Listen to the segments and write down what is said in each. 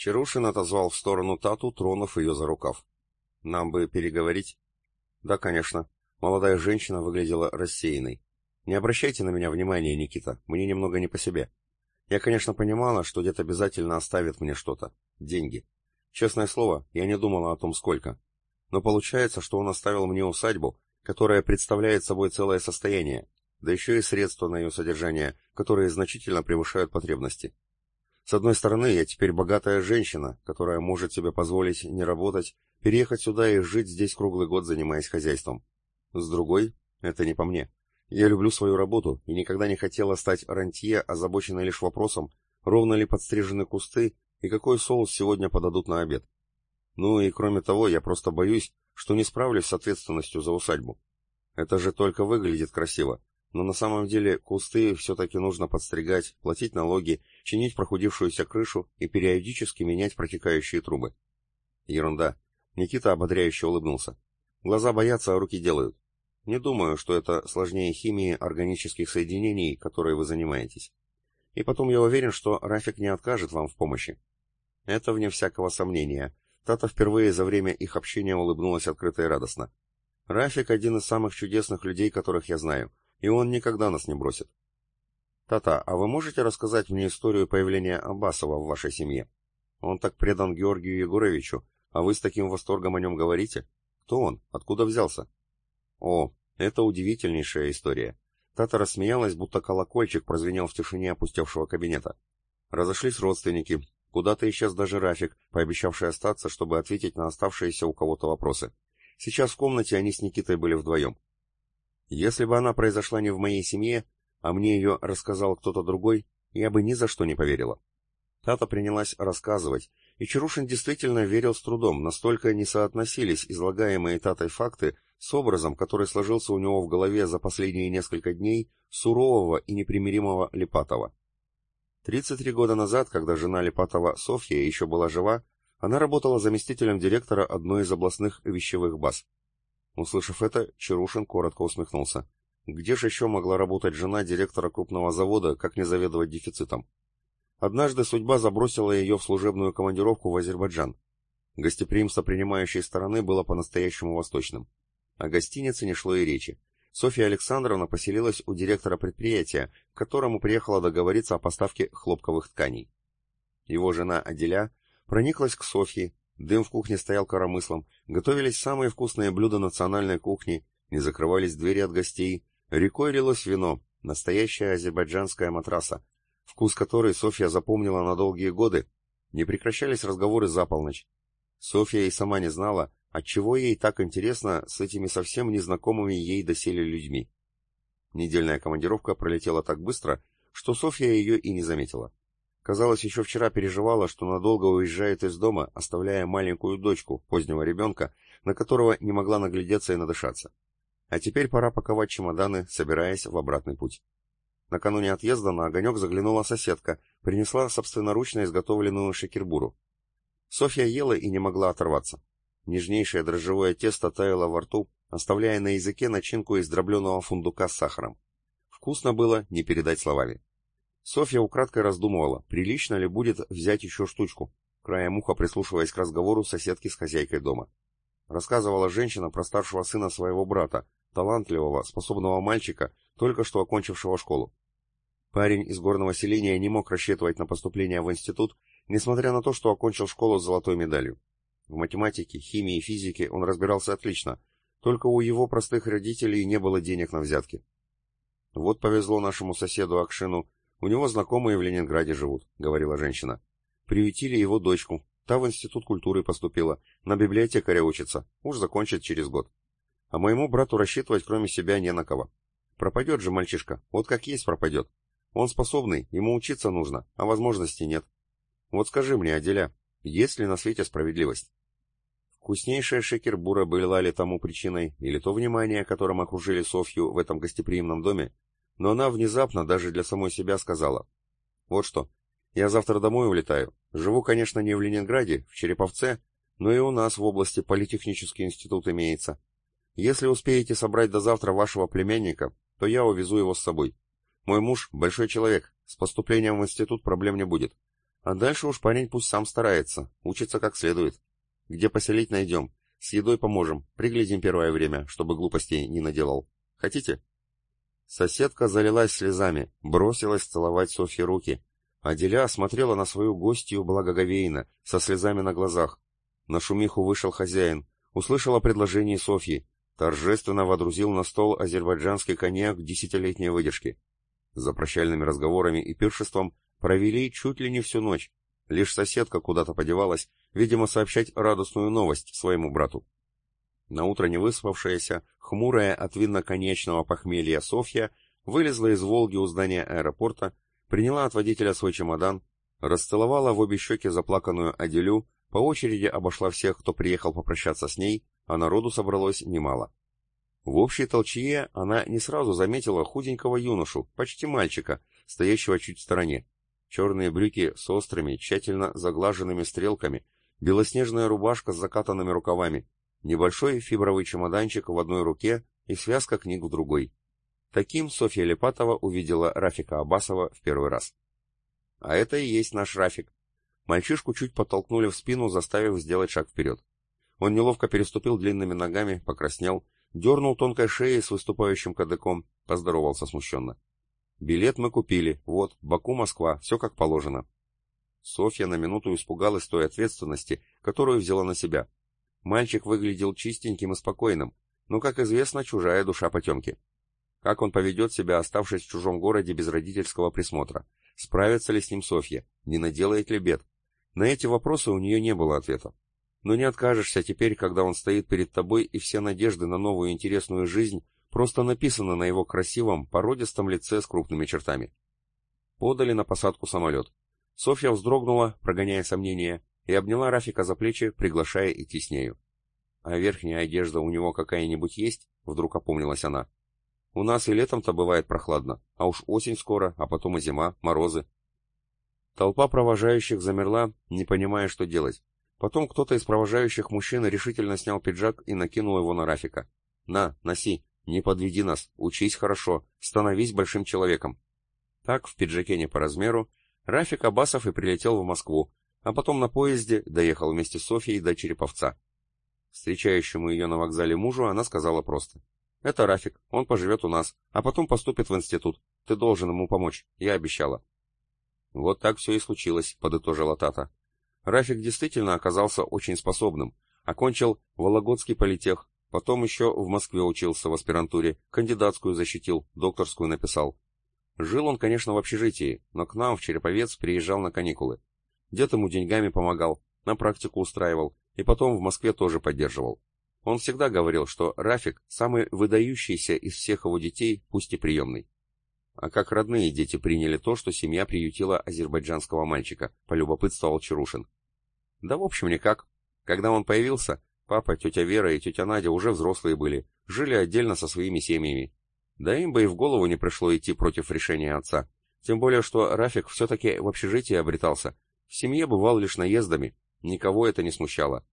Чарушин отозвал в сторону Тату, тронув ее за рукав. «Нам бы переговорить?» «Да, конечно». Молодая женщина выглядела рассеянной. «Не обращайте на меня внимания, Никита, мне немного не по себе. Я, конечно, понимала, что дед обязательно оставит мне что-то. Деньги. Честное слово, я не думала о том, сколько. Но получается, что он оставил мне усадьбу, которая представляет собой целое состояние, да еще и средства на ее содержание, которые значительно превышают потребности. С одной стороны, я теперь богатая женщина, которая может себе позволить не работать, переехать сюда и жить здесь круглый год, занимаясь хозяйством. С другой, это не по мне. Я люблю свою работу и никогда не хотела стать рантье, озабоченной лишь вопросом, ровно ли подстрижены кусты и какой соус сегодня подадут на обед. Ну и кроме того, я просто боюсь, что не справлюсь с ответственностью за усадьбу. Это же только выглядит красиво, но на самом деле кусты все-таки нужно подстригать, платить налоги, чинить прохудившуюся крышу и периодически менять протекающие трубы. Ерунда. Никита ободряюще улыбнулся. Глаза боятся, а руки делают. Не думаю, что это сложнее химии органических соединений, которой вы занимаетесь. И потом я уверен, что Рафик не откажет вам в помощи. Это вне всякого сомнения. Тата впервые за время их общения улыбнулась открыто и радостно. Рафик один из самых чудесных людей, которых я знаю, и он никогда нас не бросит. Тата, а вы можете рассказать мне историю появления Аббасова в вашей семье? Он так предан Георгию Егоровичу, а вы с таким восторгом о нем говорите? Кто он? Откуда взялся? О, это удивительнейшая история. Тата рассмеялась, будто колокольчик прозвенел в тишине опустевшего кабинета. Разошлись родственники. Куда-то исчез даже Рафик, пообещавший остаться, чтобы ответить на оставшиеся у кого-то вопросы. Сейчас в комнате они с Никитой были вдвоем. Если бы она произошла не в моей семье, а мне ее рассказал кто-то другой, я бы ни за что не поверила. Тата принялась рассказывать, и Чарушин действительно верил с трудом, настолько не соотносились излагаемые Татой факты с образом, который сложился у него в голове за последние несколько дней сурового и непримиримого Липатова. 33 года назад, когда жена Липатова Софья еще была жива, она работала заместителем директора одной из областных вещевых баз. Услышав это, Чарушин коротко усмехнулся. Где же еще могла работать жена директора крупного завода, как не заведовать дефицитом? Однажды судьба забросила ее в служебную командировку в Азербайджан. Гостеприимство принимающей стороны было по-настоящему восточным. О гостинице не шло и речи. Софья Александровна поселилась у директора предприятия, к которому приехала договориться о поставке хлопковых тканей. Его жена Аделя прониклась к Софье, дым в кухне стоял коромыслом, готовились самые вкусные блюда национальной кухни, не закрывались двери от гостей, рекой лилось вино, настоящая азербайджанская матраса, вкус которой Софья запомнила на долгие годы, не прекращались разговоры за полночь. Софья и сама не знала, отчего ей так интересно с этими совсем незнакомыми ей доселе людьми. Недельная командировка пролетела так быстро, что Софья ее и не заметила. Казалось, еще вчера переживала, что надолго уезжает из дома, оставляя маленькую дочку, позднего ребенка, на которого не могла наглядеться и надышаться. А теперь пора паковать чемоданы, собираясь в обратный путь. Накануне отъезда на огонек заглянула соседка, принесла собственноручно изготовленную шекербуру. Софья ела и не могла оторваться. Нежнейшее дрожжевое тесто таяло во рту, оставляя на языке начинку из дробленого фундука с сахаром. Вкусно было, не передать словами. Софья украдкой раздумывала, прилично ли будет взять еще штучку, краем уха прислушиваясь к разговору соседки с хозяйкой дома. Рассказывала женщина про старшего сына своего брата, талантливого, способного мальчика, только что окончившего школу. Парень из горного селения не мог рассчитывать на поступление в институт, несмотря на то, что окончил школу с золотой медалью. В математике, химии и физике он разбирался отлично, только у его простых родителей не было денег на взятки. Вот повезло нашему соседу Акшину, у него знакомые в Ленинграде живут, говорила женщина. Приютили его дочку, та в институт культуры поступила, на библиотекаря учится, уж закончит через год. А моему брату рассчитывать кроме себя не на кого. Пропадет же мальчишка, вот как есть пропадет. Он способный, ему учиться нужно, а возможностей нет. Вот скажи мне, Аделя, есть ли на свете справедливость? Вкуснейшая шекербура была ли тому причиной, или то внимание, которым окружили Софью в этом гостеприимном доме, но она внезапно даже для самой себя сказала. Вот что, я завтра домой улетаю. Живу, конечно, не в Ленинграде, в Череповце, но и у нас в области политехнический институт имеется. Если успеете собрать до завтра вашего племянника, то я увезу его с собой. Мой муж — большой человек, с поступлением в институт проблем не будет. А дальше уж парень пусть сам старается, учится как следует. Где поселить найдем, с едой поможем, приглядим первое время, чтобы глупостей не наделал. Хотите?» Соседка залилась слезами, бросилась целовать Софье руки, а Деля смотрела на свою гостью благоговейно, со слезами на глазах. На шумиху вышел хозяин, услышал о предложении Софьи, торжественно водрузил на стол азербайджанский коньяк десятилетней выдержки. За прощальными разговорами и пиршеством провели чуть ли не всю ночь. Лишь соседка куда-то подевалась, видимо, сообщать радостную новость своему брату. Наутро невыспавшаяся, хмурая от винно-конечного похмелья Софья вылезла из «Волги» у здания аэропорта, приняла от водителя свой чемодан, расцеловала в обе щеки заплаканную Аделю, по очереди обошла всех, кто приехал попрощаться с ней, а народу собралось немало. В общей толчье она не сразу заметила худенького юношу, почти мальчика, стоящего чуть в стороне. Черные брюки с острыми, тщательно заглаженными стрелками, белоснежная рубашка с закатанными рукавами, небольшой фибровый чемоданчик в одной руке и связка книг в другой. Таким Софья Лепатова увидела Рафика Абасова в первый раз. А это и есть наш Рафик. Мальчишку чуть подтолкнули в спину, заставив сделать шаг вперед. Он неловко переступил длинными ногами, покраснел, дернул тонкой шеей с выступающим кадыком, поздоровался смущенно. «Билет мы купили, вот, Баку, Москва, все как положено». Софья на минуту испугалась той ответственности, которую взяла на себя. Мальчик выглядел чистеньким и спокойным, но, как известно, чужая душа потемки. Как он поведет себя, оставшись в чужом городе без родительского присмотра? Справится ли с ним Софья? Не наделает ли бед? На эти вопросы у нее не было ответа. Но не откажешься теперь, когда он стоит перед тобой, и все надежды на новую интересную жизнь просто написаны на его красивом, породистом лице с крупными чертами. Подали на посадку самолет. Софья вздрогнула, прогоняя сомнения, и обняла Рафика за плечи, приглашая идти с нею. «А верхняя одежда у него какая-нибудь есть?» — вдруг опомнилась она. «У нас и летом-то бывает прохладно, а уж осень скоро, а потом и зима, морозы». Толпа провожающих замерла, не понимая, что делать. Потом кто-то из провожающих мужчин решительно снял пиджак и накинул его на Рафика. «На, носи, не подведи нас, учись хорошо, становись большим человеком». Так, в пиджаке не по размеру, Рафик Абасов и прилетел в Москву, а потом на поезде доехал вместе с Софьей до Череповца. Встречающему ее на вокзале мужу она сказала просто. «Это Рафик, он поживет у нас, а потом поступит в институт. Ты должен ему помочь, я обещала». «Вот так все и случилось», — подытожила Тата. Рафик действительно оказался очень способным. Окончил Вологодский политех, потом еще в Москве учился в аспирантуре, кандидатскую защитил, докторскую написал. Жил он, конечно, в общежитии, но к нам в Череповец приезжал на каникулы. Дед ему деньгами помогал, на практику устраивал, и потом в Москве тоже поддерживал. Он всегда говорил, что Рафик самый выдающийся из всех его детей, пусть и приемный. А как родные дети приняли то, что семья приютила азербайджанского мальчика, полюбопытствовал Чарушин. Да в общем никак. Когда он появился, папа, тетя Вера и тетя Надя уже взрослые были, жили отдельно со своими семьями. Да им бы и в голову не пришло идти против решения отца. Тем более, что Рафик все-таки в общежитии обретался. В семье бывал лишь наездами, никого это не смущало.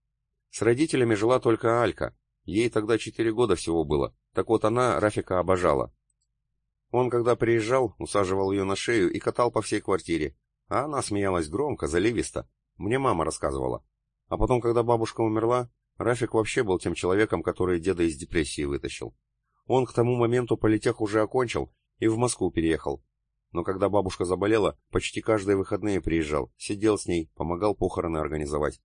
С родителями жила только Алька, ей тогда четыре года всего было, так вот она Рафика обожала, он, когда приезжал, усаживал ее на шею и катал по всей квартире, а она смеялась громко, заливисто. Мне мама рассказывала. А потом, когда бабушка умерла, Рафик вообще был тем человеком, который деда из депрессии вытащил. Он к тому моменту политех уже окончил и в Москву переехал. Но когда бабушка заболела, почти каждые выходные приезжал, сидел с ней, помогал похороны организовать.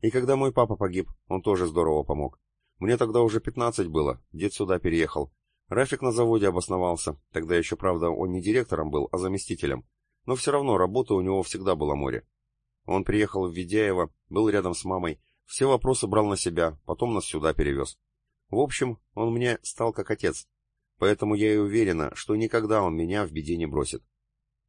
И когда мой папа погиб, он тоже здорово помог. Мне тогда уже пятнадцать было, дед сюда переехал, Рафик на заводе обосновался, тогда еще, правда, он не директором был, а заместителем, но все равно работа у него всегда была море. Он приехал в Ведяево, был рядом с мамой, все вопросы брал на себя, потом нас сюда перевез. В общем, он мне стал как отец, поэтому я и уверена, что никогда он меня в беде не бросит.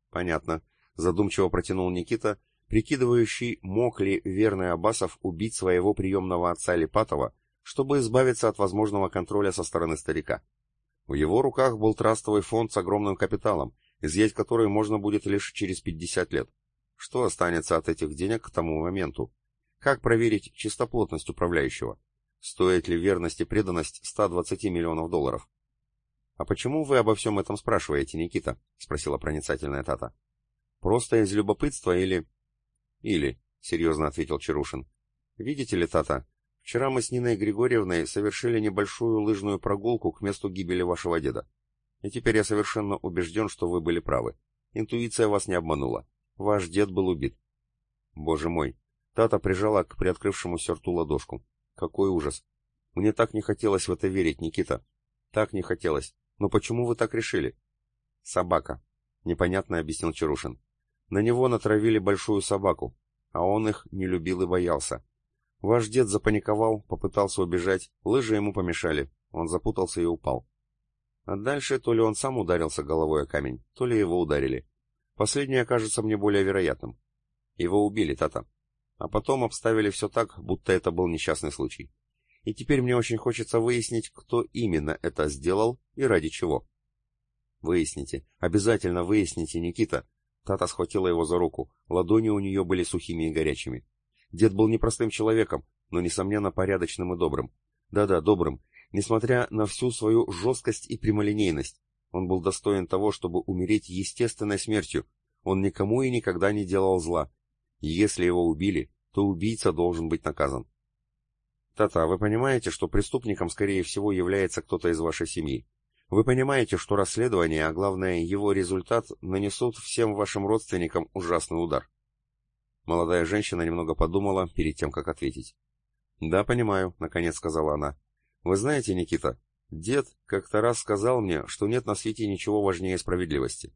Понятно, задумчиво протянул Никита, прикидывающий, мог ли верный Абасов убить своего приемного отца Липатова, чтобы избавиться от возможного контроля со стороны старика. В его руках был трастовый фонд с огромным капиталом, изъять который можно будет лишь через 50 лет. Что останется от этих денег к тому моменту? Как проверить чистоплотность управляющего? Стоит ли верность и преданность 120 миллионов долларов? «А почему вы обо всем этом спрашиваете, Никита?» — спросила проницательная Тата. «Просто из любопытства или...» Или, серьезно ответил Чарушин. Видите ли, Тата, вчера мы с Ниной Григорьевной совершили небольшую лыжную прогулку к месту гибели вашего деда. И теперь я совершенно убежден, что вы были правы. Интуиция вас не обманула. Ваш дед был убит. Боже мой. Тата прижала к приоткрывшемуся рту ладошку. Какой ужас. Мне так не хотелось в это верить, Никита. Так не хотелось. Но почему вы так решили? Собака. Непонятно объяснил Чарушин. На него натравили большую собаку, а он их не любил и боялся. Ваш дед запаниковал, попытался убежать, лыжи ему помешали, он запутался и упал. А дальше то ли он сам ударился головой о камень, то ли его ударили. Последнее кажется мне более вероятным. Его убили, Тата. А потом обставили все так, будто это был несчастный случай. И теперь мне очень хочется выяснить, кто именно это сделал и ради чего. Выясните, обязательно выясните, Никита. Тата схватила его за руку, ладони у нее были сухими и горячими. Дед был непростым человеком, но, несомненно, порядочным и добрым. Да-да, добрым, Несмотря на всю свою жесткость и прямолинейность, он был достоин того, чтобы умереть естественной смертью. Он никому и никогда не делал зла. И если его убили, то убийца должен быть наказан. Тата, вы понимаете, что преступником, скорее всего, является кто-то из вашей семьи? Вы понимаете, что расследование, а главное его результат, нанесут всем вашим родственникам ужасный удар? Молодая женщина немного подумала перед тем, как ответить. «Да, понимаю», — наконец сказала она. Вы знаете, Никита, дед как-то раз сказал мне, что нет на свете ничего важнее справедливости.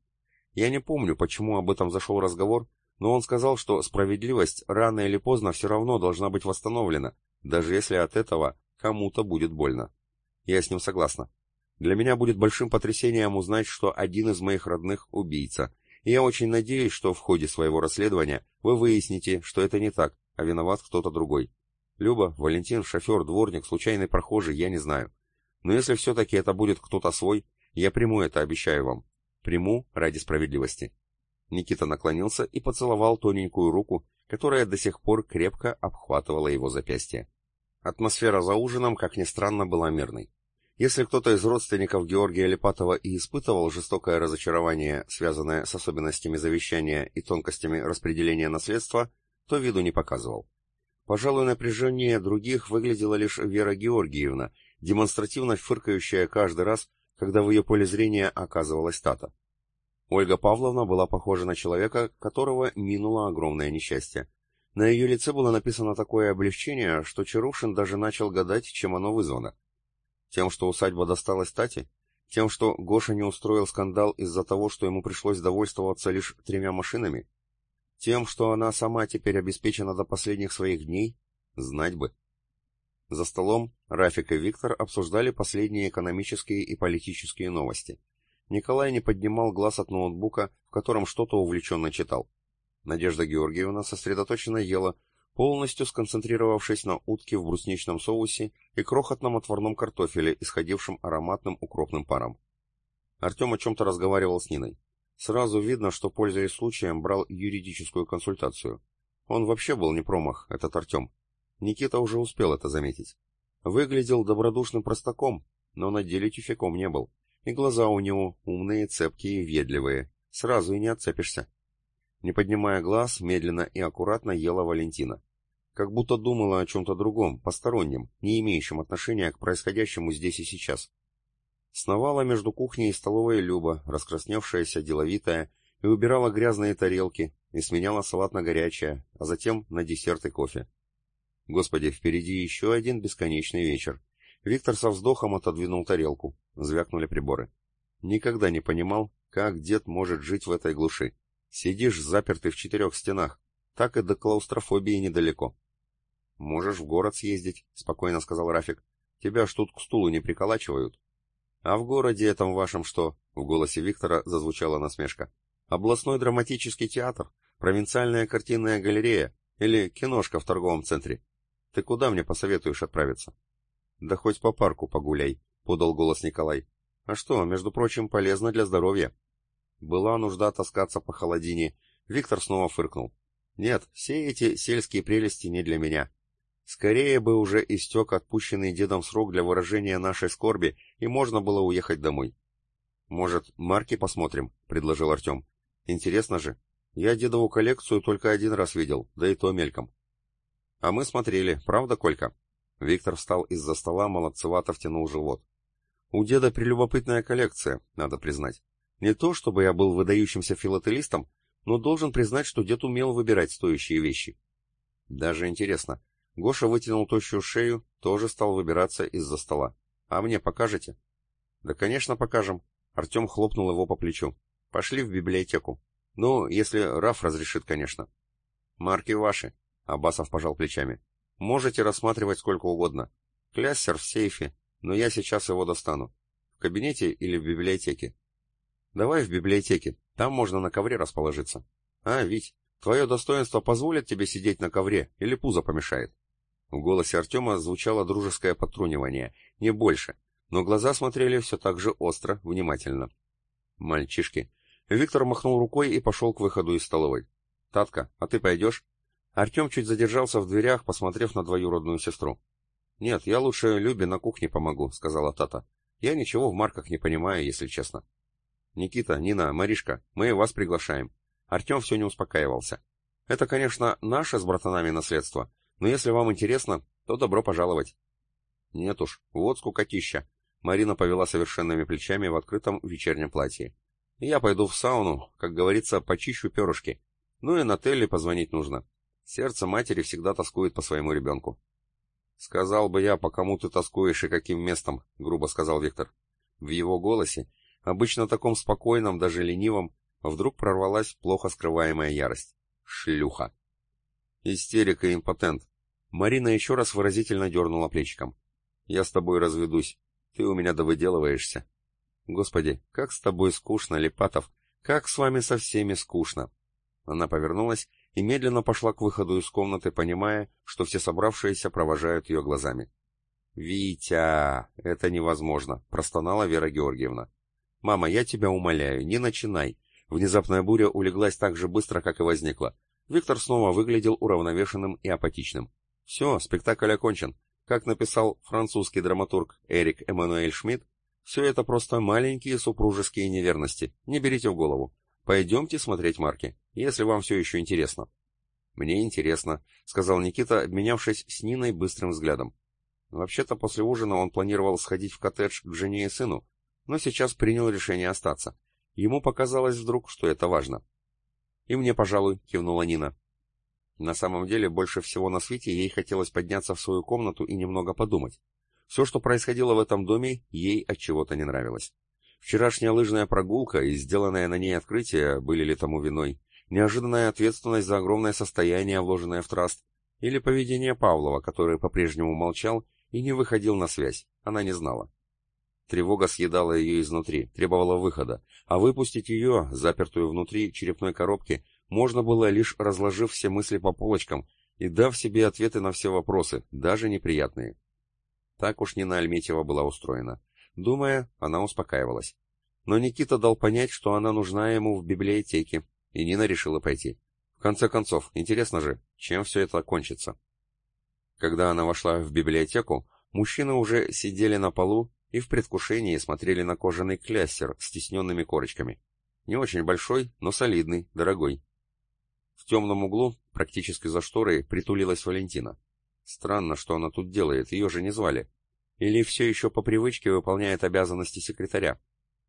Я не помню, почему об этом зашел разговор, но он сказал, что справедливость рано или поздно все равно должна быть восстановлена, даже если от этого кому-то будет больно. Я с ним согласна. Для меня будет большим потрясением узнать, что один из моих родных – убийца. И я очень надеюсь, что в ходе своего расследования вы выясните, что это не так, а виноват кто-то другой. Люба, Валентин, шофер, дворник, случайный прохожий, я не знаю. Но если все-таки это будет кто-то свой, я приму это, обещаю вам. Приму ради справедливости. Никита наклонился и поцеловал тоненькую руку, которая до сих пор крепко обхватывала его запястье. Атмосфера за ужином, как ни странно, была мирной. Если кто-то из родственников Георгия Липатова и испытывал жестокое разочарование, связанное с особенностями завещания и тонкостями распределения наследства, то виду не показывал. Пожалуй, напряжение других выглядела лишь Вера Георгиевна, демонстративно фыркающая каждый раз, когда в ее поле зрения оказывалась Тата. Ольга Павловна была похожа на человека, которого минуло огромное несчастье. На ее лице было написано такое облегчение, что Чарушин даже начал гадать, чем оно вызвано. Тем, что усадьба досталась Тате? Тем, что Гоша не устроил скандал из-за того, что ему пришлось довольствоваться лишь тремя машинами? Тем, что она сама теперь обеспечена до последних своих дней, знать бы. За столом Рафик и Виктор обсуждали последние экономические и политические новости. Николай не поднимал глаз от ноутбука, в котором что-то увлеченно читал. Надежда Георгиевна сосредоточенно ела, полностью сконцентрировавшись на утке в брусничном соусе и крохотном отварном картофеле, исходившем ароматным укропным паром. Артем о чем-то разговаривал с Ниной. Сразу видно, что, пользуясь случаем, брал юридическую консультацию. Он вообще был не промах, этот Артем. Никита уже успел это заметить. Выглядел добродушным простаком, но на деле тюфяком не был. И глаза у него умные, цепкие и въедливые. Сразу и не отцепишься. Не поднимая глаз, медленно и аккуратно ела Валентина. Как будто думала о чем-то другом, постороннем, не имеющем отношения к происходящему здесь и сейчас. Сновала между кухней и столовой Люба, раскрасневшаяся, деловитая, и убирала грязные тарелки, и сменяла салат на горячее, а затем на десерт и кофе. Господи, впереди еще один бесконечный вечер. Виктор со вздохом отодвинул тарелку. Звякнули приборы. Никогда не понимал, как дед может жить в этой глуши. Сидишь запертый в четырех стенах. Так и до клаустрофобии недалеко. «Можешь в город съездить», — спокойно сказал Рафик. «Тебя ж тут к стулу не приколачивают». «А в городе этом вашем что?» — в голосе Виктора зазвучала насмешка. «Областной драматический театр, провинциальная картинная галерея или киношка в торговом центре. Ты куда мне посоветуешь отправиться?» «Да хоть по парку погуляй», — подал голос Николай. «А что, между прочим, полезно для здоровья». Была нужда таскаться по холодине. Виктор снова фыркнул. «Нет, все эти сельские прелести не для меня. Скорее бы уже истек отпущенный дедом срок для выражения нашей скорби, и можно было уехать домой. «Может, марки посмотрим?» — предложил Артем. «Интересно же. Я дедову коллекцию только один раз видел, да и то мельком. А мы смотрели, правда, Колька? Виктор встал из-за стола, молодцевато втянул живот. У деда прелюбопытная коллекция, надо признать. Не то, чтобы я был выдающимся филателистом, но должен признать, что дед умел выбирать стоящие вещи. Даже интересно. Гоша вытянул тощую шею, тоже стал выбираться из-за стола. А мне покажете? Да, конечно, покажем. Артем хлопнул его по плечу. Пошли в библиотеку. Ну, если Раф разрешит, конечно. Марки ваши. Абасов пожал плечами. Можете рассматривать сколько угодно. Кляссер в сейфе, но я сейчас его достану. В кабинете или в библиотеке? Давай в библиотеке, там можно на ковре расположиться. А, Вить, твое достоинство позволит тебе сидеть на ковре или пузо помешает? В голосе Артема звучало дружеское подтрунивание, не больше, но глаза смотрели все так же остро, внимательно. Мальчишки. Виктор махнул рукой и пошел к выходу из столовой. «Татка, а ты пойдешь?» Артем чуть задержался в дверях, посмотрев на двоюродную сестру. «Нет, я лучше Любе на кухне помогу», — сказала Тата. «Я ничего в марках не понимаю, если честно». «Никита, Нина, Маришка, мы вас приглашаем». Артем все не успокаивался. «Это, конечно, наше с братанами наследство, но если вам интересно, то добро пожаловать». «Нет уж, вот скукотища». Марина повела совершенными плечами в открытом вечернем платье. «Я пойду в сауну, как говорится, почищу перышки. Ну и на Телли позвонить нужно. Сердце матери всегда тоскует по своему ребенку». «Сказал бы я, по кому ты тоскуешь и каким местом», — грубо сказал Виктор. В его голосе, обычно таком спокойном, даже ленивом, вдруг прорвалась плохо скрываемая ярость. «Шлюха!» «Истерика и импотент!» Марина еще раз выразительно дернула плечиком. Я с тобой разведусь. Ты у меня довыделываешься. Господи, как с тобой скучно, Липатов. Как с вами со всеми скучно. Она повернулась и медленно пошла к выходу из комнаты, понимая, что все собравшиеся провожают ее глазами. «Витя, это невозможно», — простонала Вера Георгиевна. «Мама, я тебя умоляю, не начинай». Внезапная буря улеглась так же быстро, как и возникла. Виктор снова выглядел уравновешенным и апатичным. «Все, спектакль окончен. Как написал французский драматург Эрик Эммануэль Шмидт, все это просто маленькие супружеские неверности, не берите в голову. Пойдемте смотреть марки, если вам все еще интересно. Мне интересно, сказал Никита, обменявшись с Ниной быстрым взглядом. Вообще-то после ужина он планировал сходить в коттедж к жене и сыну, но сейчас принял решение остаться. Ему показалось вдруг, что это важно. «И мне, пожалуй», — кивнула Нина. На самом деле, больше всего на свете ей хотелось подняться в свою комнату и немного подумать. Все, что происходило в этом доме, ей от чего-то не нравилось. Вчерашняя лыжная прогулка и сделанное на ней открытие были ли тому виной, неожиданная ответственность за огромное состояние, вложенное в траст, или поведение Павлова, который по-прежнему молчал и не выходил на связь, она не знала. Тревога съедала ее изнутри, требовала выхода, а выпустить ее, запертую внутри черепной коробки, можно было лишь разложив все мысли по полочкам и дав себе ответы на все вопросы, даже неприятные. Так уж Нина Альметьева была устроена. Думая, она успокаивалась. Но Никита дал понять, что она нужна ему в библиотеке, и Нина решила пойти. В конце концов, интересно же, чем все это кончится. Когда она вошла в библиотеку, мужчины уже сидели на полу и в предвкушении смотрели на кожаный кляссер с тисненными корочками. Не очень большой, но солидный, дорогой. В темном углу, практически за шторой, притулилась Валентина. Странно, что она тут делает, ее же не звали. Или все еще по привычке выполняет обязанности секретаря.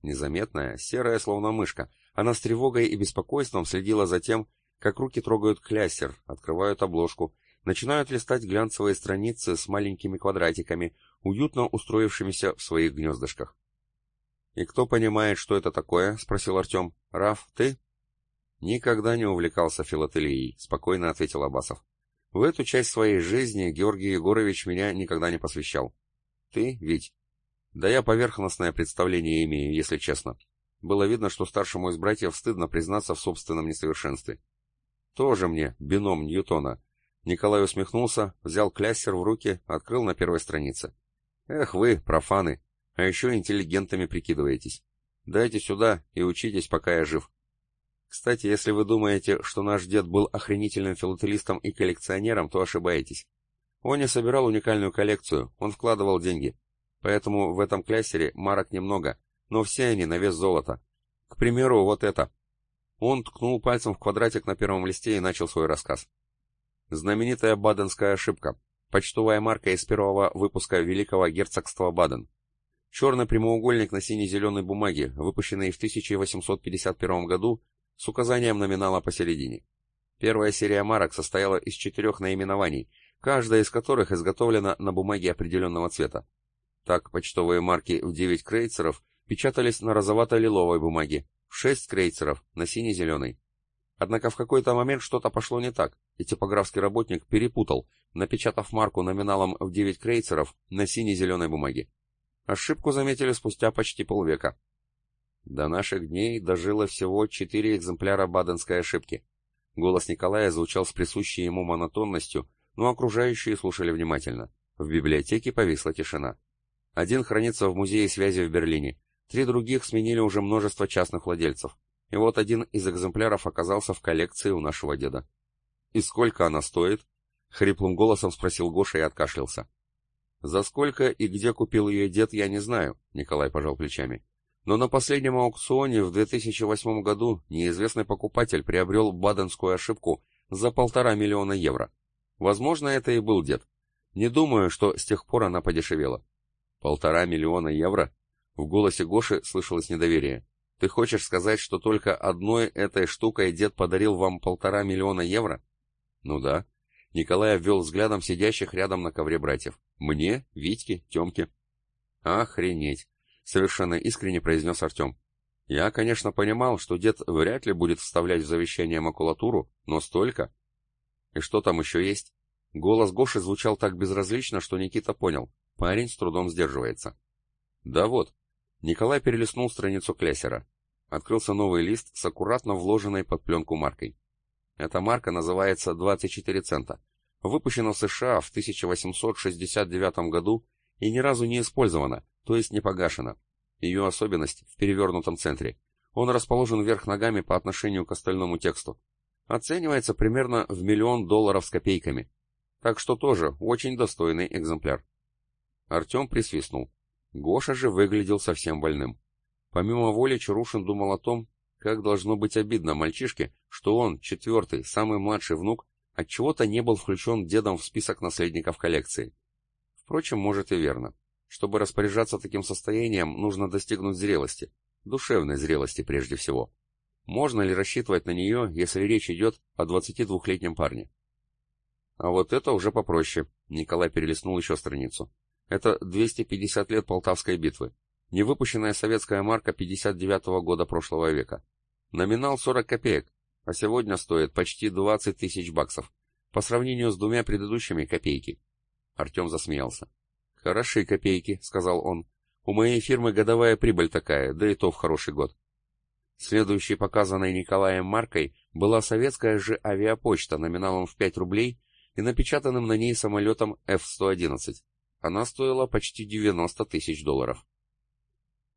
Незаметная, серая, словно мышка, она с тревогой и беспокойством следила за тем, как руки трогают кляссер, открывают обложку, начинают листать глянцевые страницы с маленькими квадратиками, уютно устроившимися в своих гнездышках. «И кто понимает, что это такое?» — спросил Артем. «Раф, ты?» «Никогда не увлекался филателией», — спокойно ответил Абасов. «В эту часть своей жизни Георгий Егорович меня никогда не посвящал. Ты ведь?» «Да я поверхностное представление имею, если честно. Было видно, что старшему из братьев стыдно признаться в собственном несовершенстве. Тоже мне, бином Ньютона». Николай усмехнулся, взял кляссер в руки, открыл на первой странице. «Эх вы, профаны, а еще интеллигентами прикидываетесь. Дайте сюда и учитесь, пока я жив. Кстати, если вы думаете, что наш дед был охренительным филателистом и коллекционером, то ошибаетесь. Он не собирал уникальную коллекцию, он вкладывал деньги. Поэтому в этом кляссере марок немного, но все они на вес золота. К примеру, вот это. Он ткнул пальцем в квадратик на первом листе и начал свой рассказ. Знаменитая баденская ошибка. Почтовая марка из первого выпуска Великого герцогства Баден. Черный прямоугольник на сине-зеленой бумаге, выпущенный в 1851 году с указанием номинала посередине. Первая серия марок состояла из четырех наименований, каждая из которых изготовлена на бумаге определенного цвета. Так почтовые марки в 9 крейцеров печатались на розовато-лиловой бумаге, в 6 крейцеров на сине-зеленой. Однако в какой-то момент что-то пошло не так, и типографский работник перепутал, напечатав марку номиналом в 9 крейцеров на сине-зеленой бумаге. Ошибку заметили спустя почти полвека. До наших дней дожило всего четыре экземпляра баденской ошибки. Голос Николая звучал с присущей ему монотонностью, но окружающие слушали внимательно. В библиотеке повисла тишина. Один хранится в музее связи в Берлине, три других сменили уже множество частных владельцев. И вот один из экземпляров оказался в коллекции у нашего деда. «И сколько она стоит?» — хриплым голосом спросил Гоша и откашлялся. «За сколько и где купил ее дед, я не знаю», — Николай пожал плечами. «Но на последнем аукционе в 2008 году неизвестный покупатель приобрел баденскую ошибку за полтора миллиона евро. Возможно, это и был дед. Не думаю, что с тех пор она подешевела». «Полтора миллиона евро?» В голосе Гоши слышалось недоверие. «Ты хочешь сказать, что только одной этой штукой дед подарил вам полтора миллиона евро?» «Ну да», Николай обвел взглядом сидящих рядом на ковре братьев. «Мне? Витьке? Темке?» «Охренеть!» — совершенно искренне произнес Артем. «Я, конечно, понимал, что дед вряд ли будет вставлять в завещание макулатуру, но столько...» «И что там еще есть?» Голос Гоши звучал так безразлично, что Никита понял. Парень с трудом сдерживается. «Да вот». Николай перелистнул страницу Клясера. Открылся новый лист с аккуратно вложенной под пленку маркой. Эта марка называется 24 цента. Выпущена в США в 1869 году и ни разу не использована, то есть не погашена. Ее особенность в перевернутом центре. Он расположен вверх ногами по отношению к остальному тексту. Оценивается примерно в миллион долларов с копейками. Так что тоже очень достойный экземпляр. Артем присвистнул. Гоша же выглядел совсем больным. Помимо воли Чарушин думал о том, как должно быть обидно мальчишке, что он, четвертый, самый младший внук, отчего-то не был включен дедом в список наследников коллекции. Впрочем, может и верно. Чтобы распоряжаться таким состоянием, нужно достигнуть зрелости, душевной зрелости прежде всего. Можно ли рассчитывать на нее, если речь идет о 22-летнем парне? А вот это уже попроще. Николай перелистнул еще страницу. Это 250 лет Полтавской битвы. Невыпущенная советская марка 59 -го года прошлого века. Номинал 40 копеек, а сегодня стоит почти 20 тысяч баксов. По сравнению с двумя предыдущими копейки. Артем засмеялся. «Хорошие копейки», — сказал он. «У моей фирмы годовая прибыль такая, да и то в хороший год». Следующей показанной Николаем маркой была советская же авиапочта номиналом в 5 рублей и напечатанным на ней самолетом F-111. Она стоила почти 90 тысяч долларов.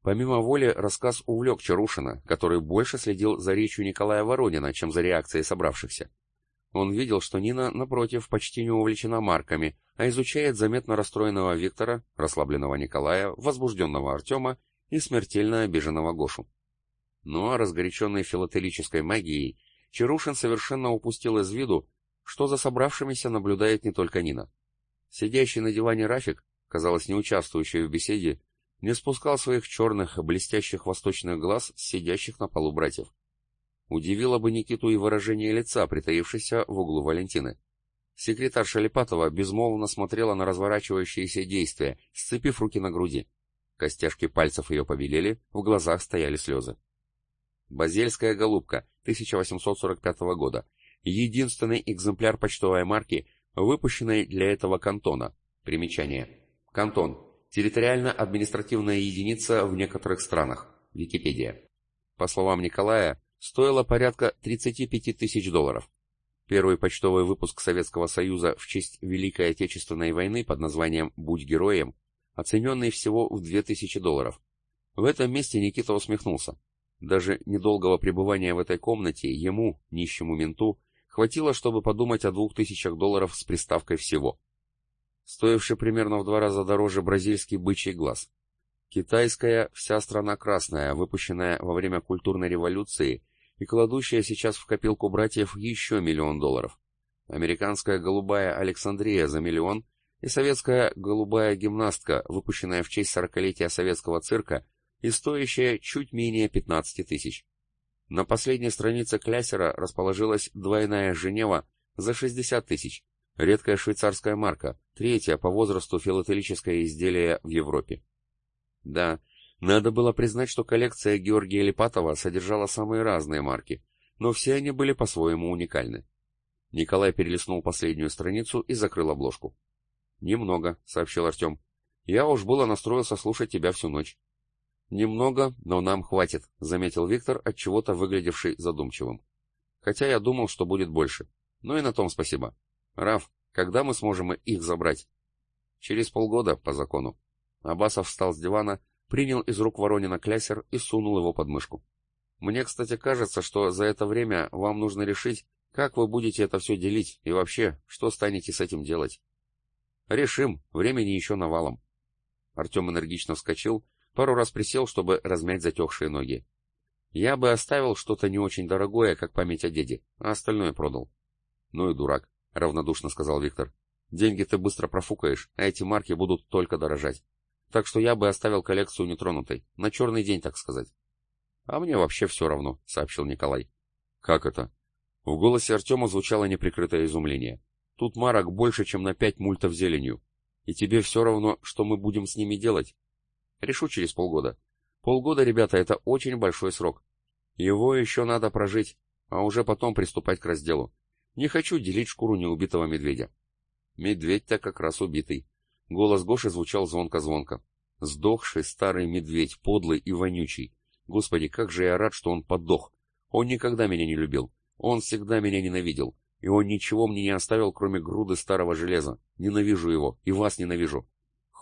Помимо воли, рассказ увлек Чарушина, который больше следил за речью Николая Воронина, чем за реакцией собравшихся. Он видел, что Нина, напротив, почти не увлечена марками, а изучает заметно расстроенного Виктора, расслабленного Николая, возбужденного Артема и смертельно обиженного Гошу. А разгоряченный филателической магией, Чарушин совершенно упустил из виду, что за собравшимися наблюдает не только Нина. Сидящий на диване Рафик, казалось, не участвующий в беседе, не спускал своих черных, блестящих восточных глаз с сидящих на полу братьев. Удивило бы Никиту и выражение лица, притаившееся в углу Валентины. Секретарша Липатова безмолвно смотрела на разворачивающиеся действия, сцепив руки на груди. Костяшки пальцев ее побелели, в глазах стояли слезы. Базельская голубка, 1845 года. Единственный экземпляр почтовой марки, выпущенной для этого кантона. Примечание. Кантон Территориально-административная единица в некоторых странах. Википедия. По словам Николая, стоила порядка 35 тысяч долларов. Первый почтовый выпуск Советского Союза в честь Великой Отечественной войны под названием «Будь героем», оцененный всего в 2000 долларов. В этом месте Никита усмехнулся. Даже недолгого пребывания в этой комнате ему, нищему менту, хватило, чтобы подумать о двух тысячах долларов с приставкой «всего» стоивший примерно в два раза дороже бразильский бычий глаз. Китайская «Вся страна красная», выпущенная во время культурной революции и кладущая сейчас в копилку братьев еще миллион долларов. Американская голубая Александрия за миллион и советская голубая гимнастка, выпущенная в честь сорокалетия советского цирка и стоящая чуть менее 15 тысяч. На последней странице клясера расположилась двойная Женева за 60 тысяч, редкая швейцарская марка, третья по возрасту филателическое изделие в Европе. Да, надо было признать, что коллекция Георгия Липатова содержала самые разные марки, но все они были по-своему уникальны. Николай перелистнул последнюю страницу и закрыл обложку. «Немного», — сообщил Артем. «Я уж было настроился слушать тебя всю ночь». «Немного, но нам хватит», — заметил Виктор, от чего то выглядевший задумчивым. «Хотя я думал, что будет больше. Ну и на том спасибо. Раф, когда мы сможем их забрать?» «Через полгода, по закону». Абасов встал с дивана принял из рук Воронина клясер и сунул его под мышку. Мне, кстати, кажется, что за это время вам нужно решить, как вы будете это все делить и вообще, что станете с этим делать. Решим, времени еще навалом. Артем энергично вскочил, пару раз присел, чтобы размять затекшие ноги. Я бы оставил что-то не очень дорогое, как память о деде, а остальное продал. Ну и дурак, равнодушно сказал Виктор. Деньги ты быстро профукаешь, а эти марки будут только дорожать. Так что я бы оставил коллекцию нетронутой. На черный день, так сказать. А мне вообще все равно, сообщил Николай. Как это? В голосе Артема звучало неприкрытое изумление. Тут марок больше, чем на пять мультов зеленью. И тебе все равно, что мы будем с ними делать? Решу через полгода. Полгода, ребята, это очень большой срок. Его еще надо прожить, а уже потом приступать к разделу. Не хочу делить шкуру неубитого медведя. Медведь-то как раз убитый. Голос Гоши звучал звонко-звонко. Сдохший старый медведь, подлый и вонючий. Господи, как же я рад, что он подох. Он никогда меня не любил. Он всегда меня ненавидел. И он ничего мне не оставил, кроме груды старого железа. Ненавижу его. И вас ненавижу.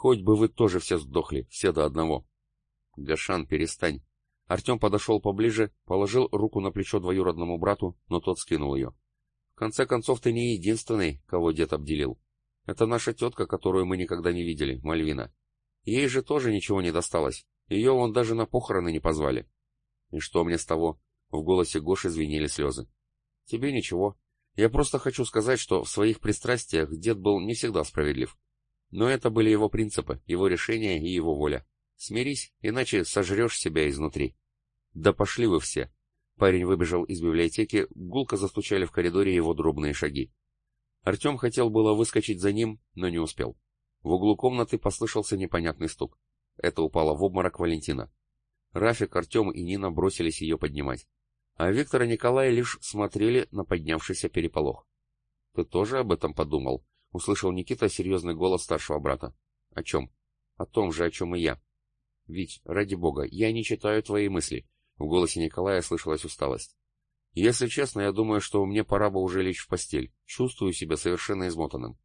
Хоть бы вы тоже все сдохли, все до одного. Гашан, перестань. Артем подошел поближе, положил руку на плечо двоюродному брату, но тот скинул ее. В конце концов, ты не единственный, кого дед обделил. Это наша тетка, которую мы никогда не видели, Мальвина. Ей же тоже ничего не досталось. Ее вон даже на похороны не позвали. И что мне с того? В голосе Гоши звенели слезы. Тебе ничего. Я просто хочу сказать, что в своих пристрастиях дед был не всегда справедлив. Но это были его принципы, его решения и его воля. Смирись, иначе сожрешь себя изнутри. Да пошли вы все. Парень выбежал из библиотеки, гулко застучали в коридоре его дробные шаги. Артем хотел было выскочить за ним, но не успел. В углу комнаты послышался непонятный стук. Это упала в обморок Валентина. Рафик, Артем и Нина бросились ее поднимать. А Виктор и Николай лишь смотрели на поднявшийся переполох. — Ты тоже об этом подумал? — услышал Никита серьезный голос старшего брата. — О чем? — О том же, о чем и я. — Вить, ради бога, я не читаю твои мысли. В голосе Николая слышалась усталость. Если честно, я думаю, что мне пора бы уже лечь в постель. Чувствую себя совершенно измотанным.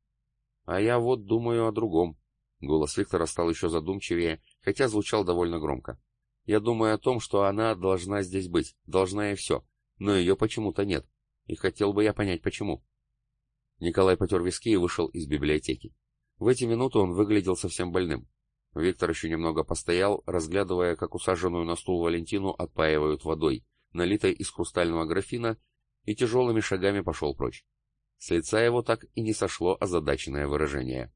А я вот думаю о другом. Голос Виктора стал еще задумчивее, хотя звучал довольно громко. Я думаю о том, что она должна здесь быть, должна и все, но ее почему-то нет. И хотел бы я понять, почему. Николай потер виски и вышел из библиотеки. В эти минуты он выглядел совсем больным. Виктор еще немного постоял, разглядывая, как усаженную на стул Валентину отпаивают водой, налитой из хрустального графина, и тяжелыми шагами пошел прочь. С лица его так и не сошло озадаченное выражение.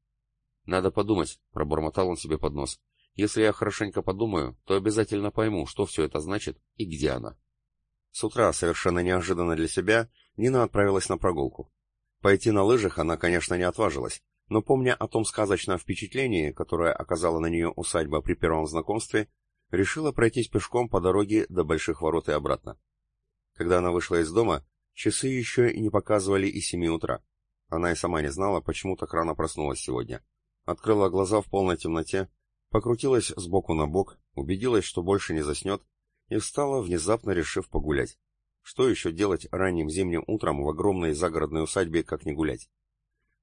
«Надо подумать», — пробормотал он себе под нос. «Если я хорошенько подумаю, то обязательно пойму, что все это значит и где она». С утра, совершенно неожиданно для себя, Нина отправилась на прогулку. Пойти на лыжах она, конечно, не отважилась, но помня о том сказочном впечатлении, которое оказала на нее усадьба при первом знакомстве, решила пройтись пешком по дороге до Больших Ворот и обратно. Когда она вышла из дома, часы еще и не показывали и семи утра. Она и сама не знала, почему так рано проснулась сегодня. Открыла глаза в полной темноте, покрутилась с боку на бок, убедилась, что больше не заснет, и встала, внезапно решив погулять. Что еще делать ранним зимним утром в огромной загородной усадьбе, как не гулять?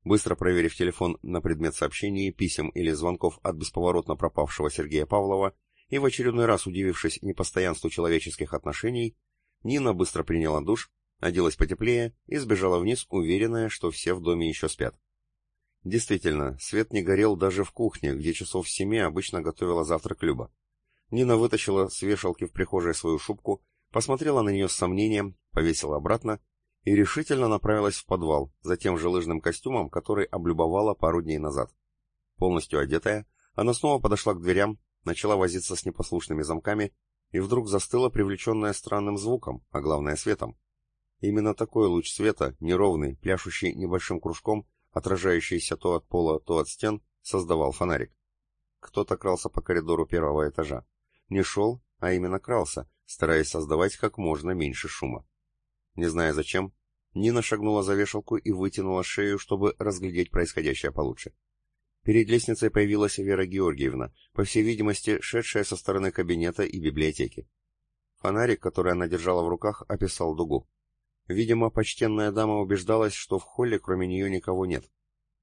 Быстро проверив телефон на предмет сообщений, писем или звонков от бесповоротно пропавшего Сергея Павлова, и в очередной раз удивившись непостоянству человеческих отношений, Нина быстро приняла душ, оделась потеплее и сбежала вниз, уверенная, что все в доме еще спят. Действительно, свет не горел даже в кухне, где часов семи обычно готовила завтрак Люба. Нина вытащила с вешалки в прихожей свою шубку, посмотрела на нее с сомнением, повесила обратно и решительно направилась в подвал за тем же лыжным костюмом, который облюбовала пару дней назад. Полностью одетая, она снова подошла к дверям, начала возиться с непослушными замками и вдруг застыла, привлеченная странным звуком, а главное светом. Именно такой луч света, неровный, пляшущий небольшим кружком, отражающийся то от пола, то от стен, создавал фонарик. Кто-то крался по коридору первого этажа. Не шел, а именно крался, стараясь создавать как можно меньше шума. Не зная зачем, Нина шагнула за вешалку и вытянула шею, чтобы разглядеть происходящее получше. Перед лестницей появилась Вера Георгиевна, по всей видимости, шедшая со стороны кабинета и библиотеки. Фонарик, который она держала в руках, описал дугу. Видимо, почтенная дама убеждалась, что в холле кроме нее никого нет.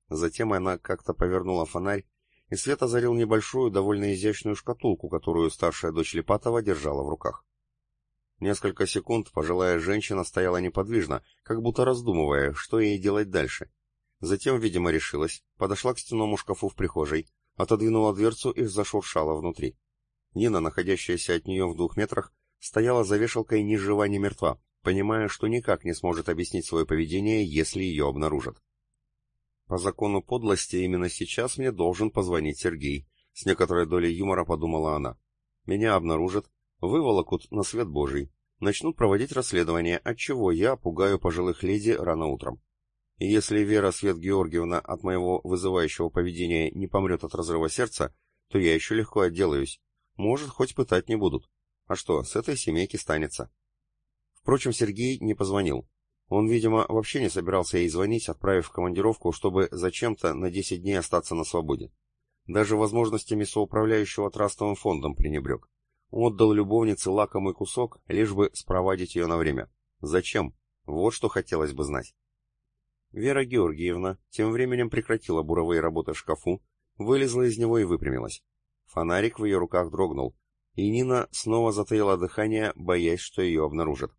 Затем она как-то повернула фонарь, и свет озарил небольшую, довольно изящную шкатулку, которую старшая дочь Липатова держала в руках. Несколько секунд пожилая женщина стояла неподвижно, как будто раздумывая, что ей делать дальше. Затем, видимо, решилась, подошла к стенному шкафу в прихожей, отодвинула дверцу и зашуршала внутри. Нина, находящаяся от нее в двух метрах, стояла за вешалкой ни жива, ни мертва, понимая, что никак не сможет объяснить свое поведение, если ее обнаружат. По закону подлости именно сейчас мне должен позвонить Сергей, с некоторой долей юмора подумала она. Меня обнаружат, выволокут на свет Божий, начнут проводить расследование, отчего я пугаю пожилых леди рано утром. И если Вера Свет Георгиевна от моего вызывающего поведения не помрет от разрыва сердца, то я еще легко отделаюсь. Может, хоть пытать не будут. А что, с этой семейки станется. Впрочем, Сергей не позвонил. Он, видимо, вообще не собирался ей звонить, отправив в командировку, чтобы зачем-то на 10 дней остаться на свободе. Даже возможностями соуправляющего трастовым фондом пренебрег. Отдал любовнице лакомый кусок, лишь бы спровадить ее на время. Зачем? Вот что хотелось бы знать. Вера Георгиевна тем временем прекратила буровые работы в шкафу, вылезла из него и выпрямилась. Фонарик в ее руках дрогнул, и Нина снова затаила дыхание, боясь, что ее обнаружат.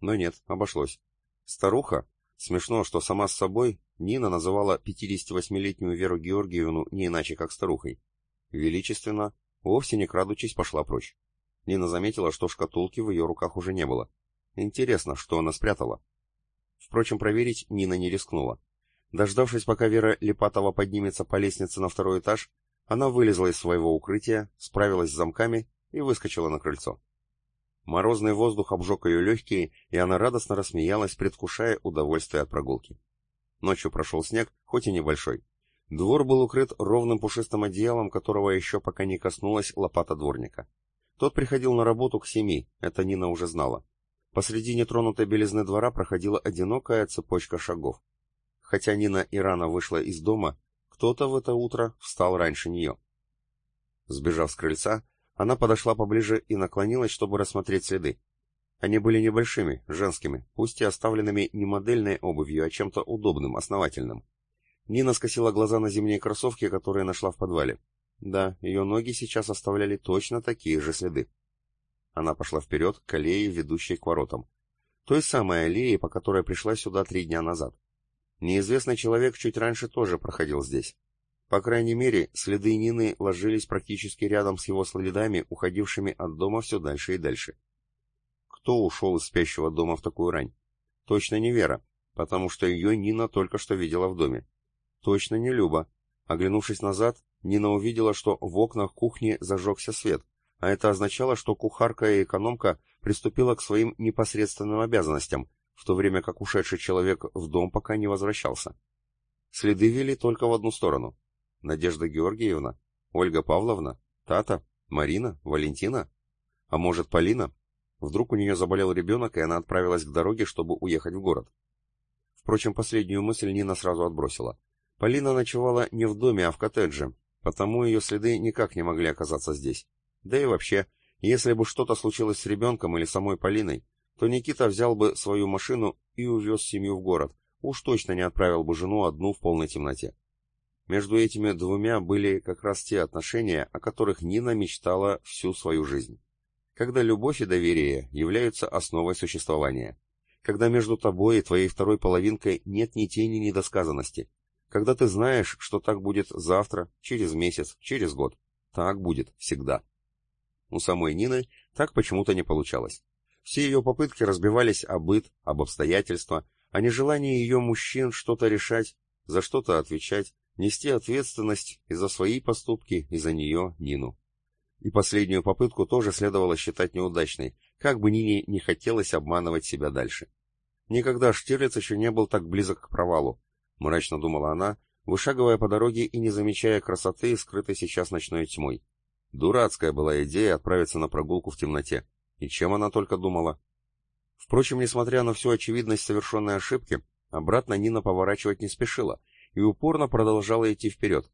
Но нет, обошлось. Старуха, смешно, что сама с собой, Нина называла 58-летнюю Веру Георгиевну не иначе, как старухой. Величественно, вовсе не крадучись, пошла прочь. Нина заметила, что шкатулки в ее руках уже не было. Интересно, что она спрятала. Впрочем, проверить Нина не рискнула. Дождавшись, пока Вера Липатова поднимется по лестнице на второй этаж, она вылезла из своего укрытия, справилась с замками и выскочила на крыльцо. Морозный воздух обжег ее легкие, и она радостно рассмеялась, предвкушая удовольствие от прогулки. Ночью прошел снег, хоть и небольшой. Двор был укрыт ровным пушистым одеялом, которого еще пока не коснулась лопата дворника. Тот приходил на работу к семи, это Нина уже знала. Посреди нетронутой белизны двора проходила одинокая цепочка шагов. Хотя Нина и рано вышла из дома, кто-то в это утро встал раньше нее. Сбежав с крыльца, она подошла поближе и наклонилась, чтобы рассмотреть следы. Они были небольшими, женскими, пусть и оставленными не модельной обувью, а чем-то удобным, основательным. Нина скосила глаза на зимние кроссовки, которые нашла в подвале. Да, ее ноги сейчас оставляли точно такие же следы. Она пошла вперед к аллее, ведущей к воротам. Той самой аллее, по которой пришла сюда три дня назад. Неизвестный человек чуть раньше тоже проходил здесь. По крайней мере, следы Нины ложились практически рядом с его следами, уходившими от дома все дальше и дальше. Кто ушел из спящего дома в такую рань? Точно не Вера, потому что ее Нина только что видела в доме. Точно не Люба. Оглянувшись назад, Нина увидела, что в окнах кухни зажегся свет, а это означало, что кухарка и экономка приступила к своим непосредственным обязанностям, в то время как ушедший человек в дом пока не возвращался. Следы вели только в одну сторону. Надежда Георгиевна, Ольга Павловна, Тата, Марина, Валентина? А может, Полина? Вдруг у нее заболел ребенок, и она отправилась к дороге, чтобы уехать в город. Впрочем, последнюю мысль Нина сразу отбросила. Полина ночевала не в доме, а в коттедже, потому ее следы никак не могли оказаться здесь. Да и вообще, если бы что-то случилось с ребенком или самой Полиной, то Никита взял бы свою машину и увез семью в город, уж точно не отправил бы жену одну в полной темноте. Между этими двумя были как раз те отношения, о которых Нина мечтала всю свою жизнь. Когда любовь и доверие являются основой существования. Когда между тобой и твоей второй половинкой нет ни тени недосказанности, когда ты знаешь, что так будет завтра, через месяц, через год. Так будет всегда. У самой Нины так почему-то не получалось. Все ее попытки разбивались о быт, об обстоятельства, о нежелании ее мужчин что-то решать, за что-то отвечать, нести ответственность и за свои поступки, и за нее, Нину. И последнюю попытку тоже следовало считать неудачной, как бы Нине не хотелось обманывать себя дальше. Никогда Штирлиц еще не был так близок к провалу, мрачно думала она, вышагивая по дороге и не замечая красоты, скрытой сейчас ночной тьмой. Дурацкая была идея отправиться на прогулку в темноте. И чем она только думала? Впрочем, несмотря на всю очевидность совершенной ошибки, обратно Нина поворачивать не спешила и упорно продолжала идти вперед.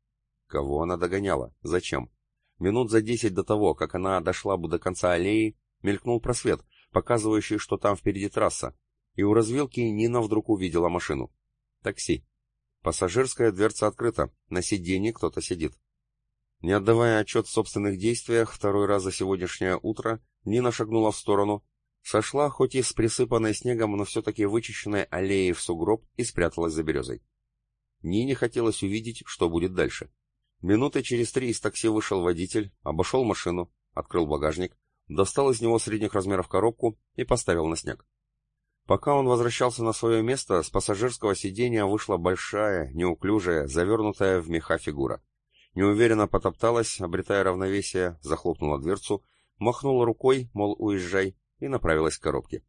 Кого она догоняла? Зачем? Минут за десять до того, как она дошла бы до конца аллеи, мелькнул просвет, показывающий, что там впереди трасса, и у развилки Нина вдруг увидела машину. Такси. Пассажирская дверца открыта, на сиденье кто-то сидит. Не отдавая отчет в собственных действиях, второй раз за сегодняшнее утро Нина шагнула в сторону, сошла, хоть и с присыпанной снегом, но все-таки вычищенной аллеей в сугроб и спряталась за березой. Нине хотелось увидеть, что будет дальше. Минуты через три из такси вышел водитель, обошел машину, открыл багажник, достал из него средних размеров коробку и поставил на снег. Пока он возвращался на свое место, с пассажирского сиденья вышла большая, неуклюжая, завернутая в меха фигура. Неуверенно потопталась, обретая равновесие, захлопнула дверцу, махнула рукой, мол, уезжай, и направилась к коробке.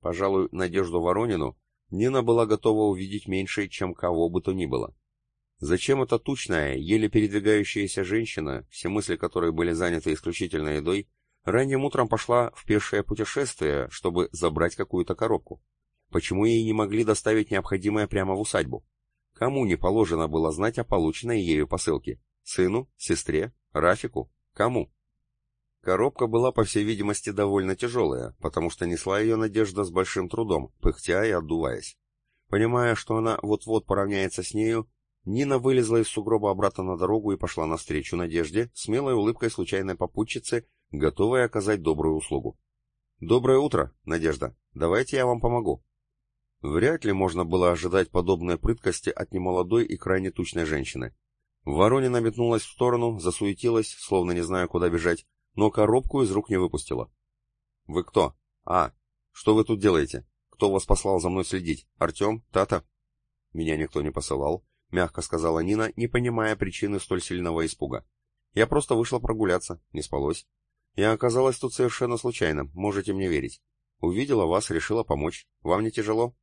Пожалуй, Надежду Воронину Нина была готова увидеть меньше, чем кого бы то ни было. Зачем эта тучная, еле передвигающаяся женщина, все мысли которой были заняты исключительно едой, ранним утром пошла в пешее путешествие, чтобы забрать какую-то коробку? Почему ей не могли доставить необходимое прямо в усадьбу? Кому не положено было знать о полученной ею посылке? Сыну? Сестре? Рафику? Кому? Коробка была, по всей видимости, довольно тяжелая, потому что несла ее Надежда с большим трудом, пыхтя и отдуваясь. Понимая, что она вот-вот поравняется с нею, Нина вылезла из сугроба обратно на дорогу и пошла навстречу Надежде, смелой улыбкой случайной попутчицы, готовой оказать добрую услугу. «Доброе утро, Надежда. Давайте я вам помогу». Вряд ли можно было ожидать подобной прыткости от немолодой и крайне тучной женщины. Воронина метнулась в сторону, засуетилась, словно не зная, куда бежать, но коробку из рук не выпустила. «Вы кто? А, что вы тут делаете? Кто вас послал за мной следить? Артем? Тата?» «Меня никто не посылал», — мягко сказала Нина, не понимая причины столь сильного испуга. «Я просто вышла прогуляться, не спалось. Я оказалась тут совершенно случайно, можете мне верить. Увидела вас, решила помочь. Вам не тяжело?»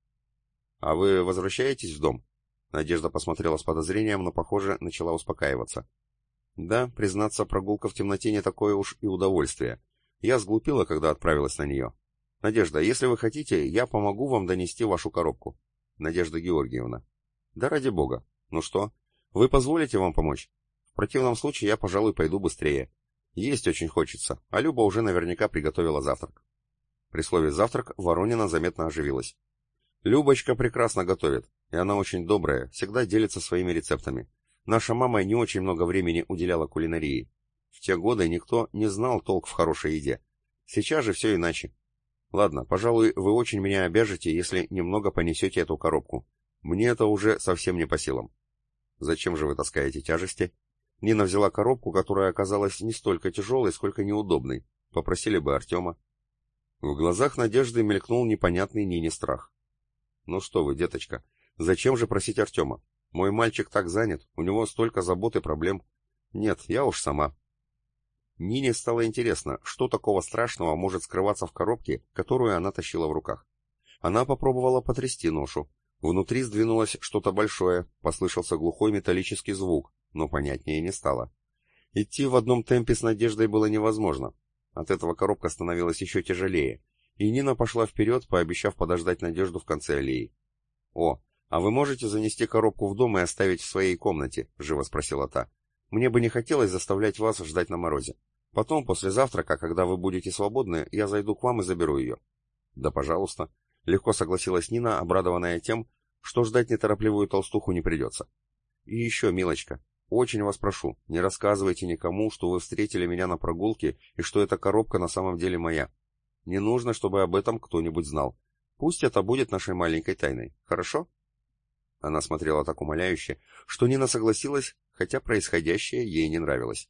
«А вы возвращаетесь в дом?» Надежда посмотрела с подозрением, но, похоже, начала успокаиваться. Да, признаться, прогулка в темноте не такое уж и удовольствие. Я сглупила, когда отправилась на нее. Надежда, если вы хотите, я помогу вам донести вашу коробку. Надежда Георгиевна. Да ради бога. Ну что, вы позволите вам помочь? В противном случае я, пожалуй, пойду быстрее. Есть очень хочется, а Люба уже наверняка приготовила завтрак. При слове «завтрак» Воронина заметно оживилась. Любочка прекрасно готовит, и она очень добрая, всегда делится своими рецептами. Наша мама не очень много времени уделяла кулинарии. В те годы никто не знал толк в хорошей еде. Сейчас же все иначе. Ладно, пожалуй, вы очень меня обяжете, если немного понесете эту коробку. Мне это уже совсем не по силам. Зачем же вы таскаете тяжести? Нина взяла коробку, которая оказалась не столько тяжелой, сколько неудобной. Попросили бы Артема. В глазах Надежды мелькнул непонятный Нине страх. «Ну что вы, деточка, зачем же просить Артема? Мой мальчик так занят, у него столько забот и проблем. Нет, я уж сама». Нине стало интересно, что такого страшного может скрываться в коробке, которую она тащила в руках. Она попробовала потрясти ношу. Внутри сдвинулось что-то большое, послышался глухой металлический звук, но понятнее не стало. Идти в одном темпе с надеждой было невозможно. От этого коробка становилась еще тяжелее, и Нина пошла вперед, пообещав подождать Надежду в конце аллеи. «О, а вы можете занести коробку в дом и оставить в своей комнате?» — живо спросила та. «Мне бы не хотелось заставлять вас ждать на морозе. Потом, после завтрака, когда вы будете свободны, я зайду к вам и заберу ее». «Да, пожалуйста», — легко согласилась Нина, обрадованная тем, что ждать неторопливую толстуху не придется. «И еще, милочка, очень вас прошу, не рассказывайте никому, что вы встретили меня на прогулке и что эта коробка на самом деле моя. Не нужно, чтобы об этом кто-нибудь знал. Пусть это будет нашей маленькой тайной. Хорошо?» Она смотрела так умоляюще, что Нина согласилась, хотя происходящее ей не нравилось.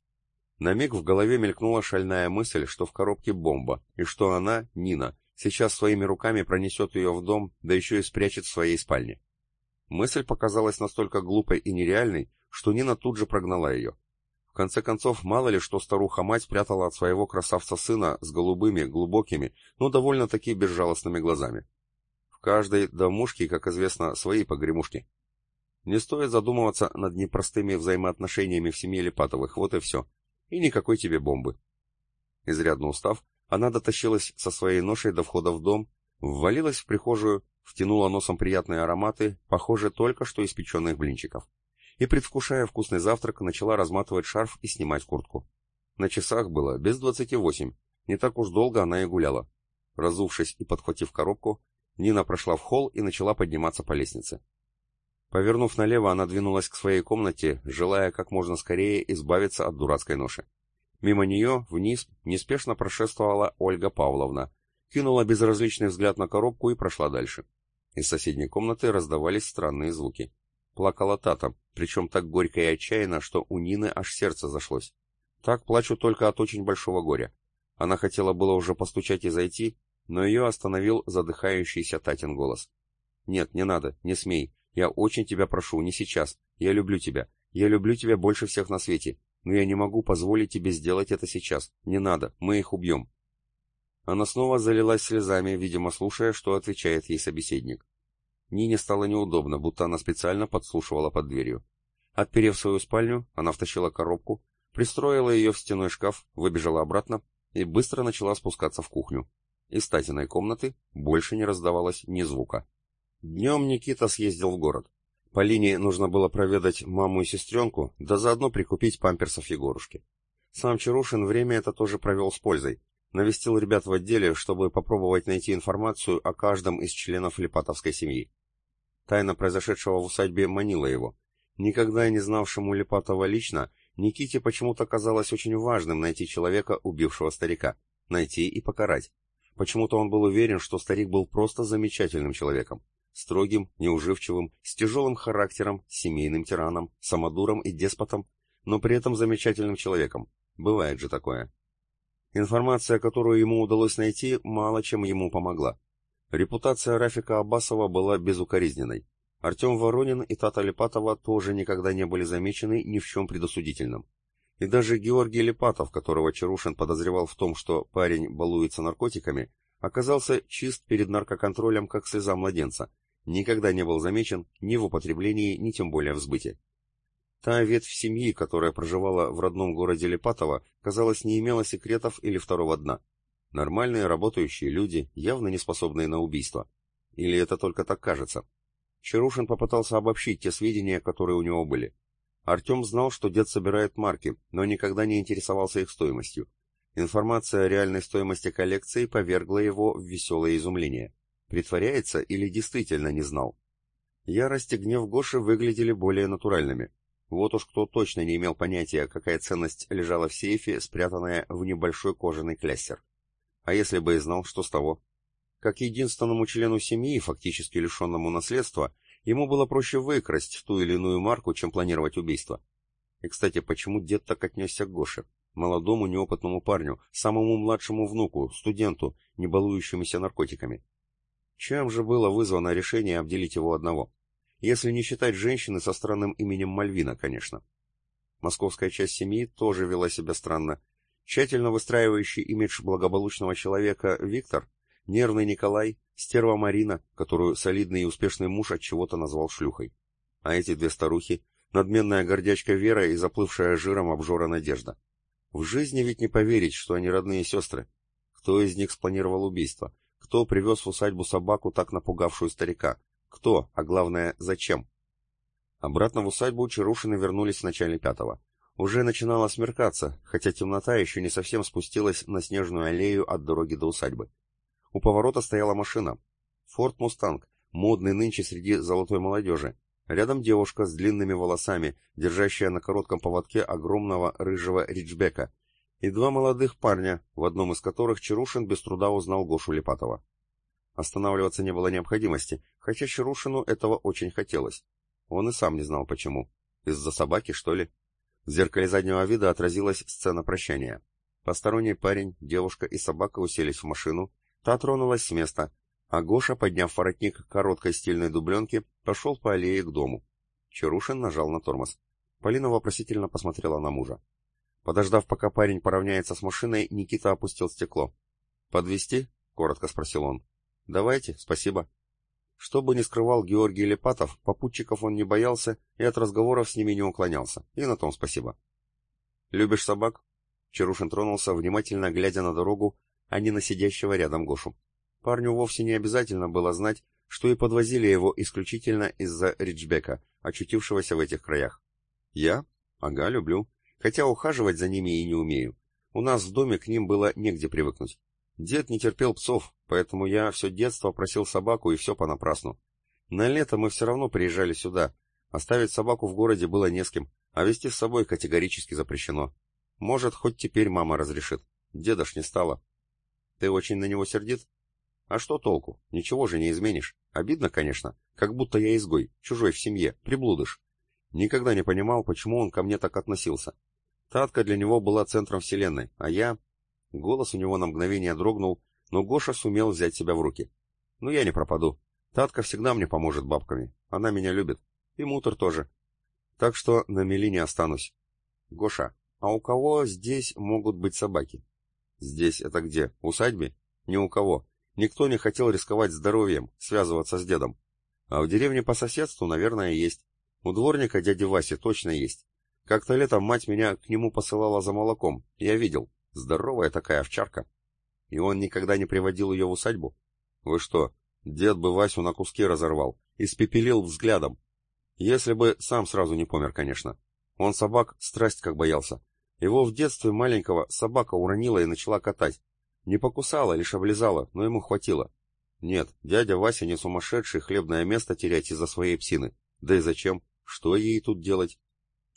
На миг в голове мелькнула шальная мысль, что в коробке бомба, и что она, Нина, Сейчас своими руками пронесет ее в дом, да еще и спрячет в своей спальне. Мысль показалась настолько глупой и нереальной, что Нина тут же прогнала ее. В конце концов, мало ли что старуха-мать прятала от своего красавца-сына с голубыми, глубокими, но довольно-таки безжалостными глазами. Каждой домушке, как известно, свои погремушки. Не стоит задумываться над непростыми взаимоотношениями в семье Липатовых, вот и все. И никакой тебе бомбы. Изрядно устав, она дотащилась со своей ношей до входа в дом, ввалилась в прихожую, втянула носом приятные ароматы, похоже только что испеченных блинчиков и, предвкушая вкусный завтрак, начала разматывать шарф и снимать куртку. На часах было без двадцати восемь, не так уж долго она и гуляла. Разувшись и подхватив коробку, Нина прошла в холл и начала подниматься по лестнице. Повернув налево, она двинулась к своей комнате, желая как можно скорее избавиться от дурацкой ноши. Мимо нее, вниз, неспешно прошествовала Ольга Павловна, кинула безразличный взгляд на коробку и прошла дальше. Из соседней комнаты раздавались странные звуки. Плакала Тата, причем так горько и отчаянно, что у Нины аж сердце зашлось. Так плачу только от очень большого горя. Она хотела было уже постучать и зайти, но ее остановил задыхающийся Татин голос. «Нет, не надо, не смей. Я очень тебя прошу, не сейчас. Я люблю тебя. Я люблю тебя больше всех на свете. Но я не могу позволить тебе сделать это сейчас. Не надо, мы их убьем». Она снова залилась слезами, видимо, слушая, что отвечает ей собеседник. Нине стало неудобно, будто она специально подслушивала под дверью. Отперев свою спальню, она втащила коробку, пристроила ее в стеной шкаф, выбежала обратно и быстро начала спускаться в кухню. Из Татиной комнаты больше не раздавалось ни звука. Днем Никита съездил в город. Полине нужно было проведать маму и сестренку, да заодно прикупить памперсов Егорушке. Сам Чарушин время это тоже провел с пользой. Навестил ребят в отделе, чтобы попробовать найти информацию о каждом из членов Липатовской семьи. Тайна произошедшего в усадьбе манила его. Никогда не знавшему Липатова лично, Никите почему-то казалось очень важным найти человека, убившего старика. Найти и покарать. Почему-то он был уверен, что старик был просто замечательным человеком. Строгим, неуживчивым, с тяжелым характером, семейным тираном, самодуром и деспотом, но при этом замечательным человеком. Бывает же такое. Информация, которую ему удалось найти, мало чем ему помогла. Репутация Рафика Аббасова была безукоризненной. Артем Воронин и Тата Липатова тоже никогда не были замечены ни в чем предосудительном. И даже Георгий Липатов, которого Чарушин подозревал в том, что парень балуется наркотиками, оказался чист перед наркоконтролем, как слеза младенца, никогда не был замечен ни в употреблении, ни тем более в сбыте. Та ветвь семьи, которая проживала в родном городе Липатово, казалось, не имела секретов или второго дна. Нормальные работающие люди, явно не способные на убийство. Или это только так кажется? Чарушин попытался обобщить те сведения, которые у него были. Артем знал, что дед собирает марки, но никогда не интересовался их стоимостью. Информация о реальной стоимости коллекции повергла его в веселое изумление. Притворяется или действительно не знал? Ярость и гнев Гоши выглядели более натуральными. Вот уж кто точно не имел понятия, какая ценность лежала в сейфе, спрятанная в небольшой кожаный клястер. А если бы и знал, что с того? Как единственному члену семьи, фактически лишенному наследства, ему было проще выкрасть ту или иную марку, чем планировать убийство. И, кстати, почему дед так отнесся к Гоше? Молодому неопытному парню, самому младшему внуку, студенту, не балующемуся наркотиками. Чем же было вызвано решение обделить его одного? Если не считать женщины со странным именем Мальвина, конечно. Московская часть семьи тоже вела себя странно, Тщательно выстраивающий имидж благополучного человека Виктор, нервный Николай, стерва Марина, которую солидный и успешный муж от чего-то назвал шлюхой. А эти две старухи, надменная гордячка Вера и заплывшая жиром обжора Надежда. В жизни ведь не поверить, что они родные сестры. Кто из них спланировал убийство? Кто привез в усадьбу собаку, так напугавшую старика? Кто, а главное, зачем? Обратно в усадьбу Чарушины вернулись в начале пятого. Уже начинало смеркаться, хотя темнота еще не совсем спустилась на снежную аллею от дороги до усадьбы. У поворота стояла машина. Форд Мустанг, модный нынче среди золотой молодежи. Рядом девушка с длинными волосами, держащая на коротком поводке огромного рыжего риджбека, и два молодых парня, в одном из которых Чарушин без труда узнал Гошу Липатова. Останавливаться не было необходимости, хотя Чарушину этого очень хотелось. Он и сам не знал почему. Из-за собаки, что ли? В зеркале заднего вида отразилась сцена прощания. Посторонний парень, девушка и собака уселись в машину, Та тронулась с места, а Гоша, подняв воротник короткой стильной дубленки, пошел по аллее к дому. Чарушин нажал на тормоз. Полина вопросительно посмотрела на мужа. Подождав, пока парень поравняется с машиной, Никита опустил стекло. Подвести? коротко спросил он. «Давайте, спасибо». Что бы ни скрывал Георгий Лепатов, попутчиков он не боялся и от разговоров с ними не уклонялся. И на том спасибо. «Любишь собак?» Чарушин тронулся, внимательно глядя на дорогу, а не на сидящего рядом Гошу. Парню вовсе не обязательно было знать, что и подвозили его исключительно из-за Риджбека, очутившегося в этих краях. «Я? Ага, люблю. Хотя ухаживать за ними и не умею. У нас в доме к ним было негде привыкнуть. Дед не терпел псов, поэтому я все детство просил собаку и все понапрасну. На лето мы все равно приезжали сюда. Оставить собаку в городе было не с кем, а вести с собой категорически запрещено. Может, хоть теперь мама разрешит. Деда ж не стало. Ты очень на него сердит? А что толку? Ничего же не изменишь. Обидно, конечно, как будто я изгой, чужой в семье, приблудыш. Никогда не понимал, почему он ко мне так относился. Татка для него была центром вселенной, а я... Голос у него на мгновение дрогнул, но Гоша сумел взять себя в руки. Ну я не пропаду. Татка всегда мне поможет бабками. Она меня любит. И Мутор тоже. Так что на мели не останусь. Гоша, а у кого здесь могут быть собаки? Здесь это где? В усадьбе? Ни у кого. Никто не хотел рисковать здоровьем, связываться с дедом. А в деревне по соседству, наверное, есть. У дворника дяди Васи точно есть. Как-то летом мать меня к нему посылала за молоком. Я видел. Здоровая такая овчарка. И он никогда не приводил ее в усадьбу? Вы что, дед бы Васю на куски разорвал, испепелил взглядом. Если бы сам сразу не помер, конечно. Он собак страсть как боялся. Его в детстве маленького собака уронила и начала катать. Не покусала, лишь облизала, но ему хватило. Нет, дядя Вася не сумасшедший хлебное место терять из-за своей псины. Да и зачем? Что ей тут делать?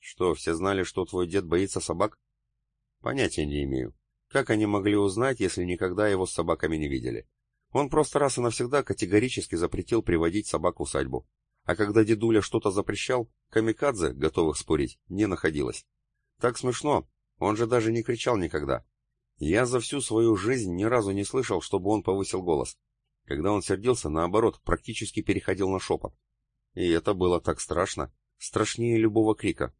Что, все знали, что твой дед боится собак? Понятия не имею. Как они могли узнать, если никогда его с собаками не видели? Он просто раз и навсегда категорически запретил приводить собак в усадьбу. А когда дедуля что-то запрещал, камикадзе, готовых спорить, не находилось. Так смешно, он же даже не кричал никогда. Я за всю свою жизнь ни разу не слышал, чтобы он повысил голос. Когда он сердился, наоборот, практически переходил на шепот. И это было так страшно, страшнее любого крика.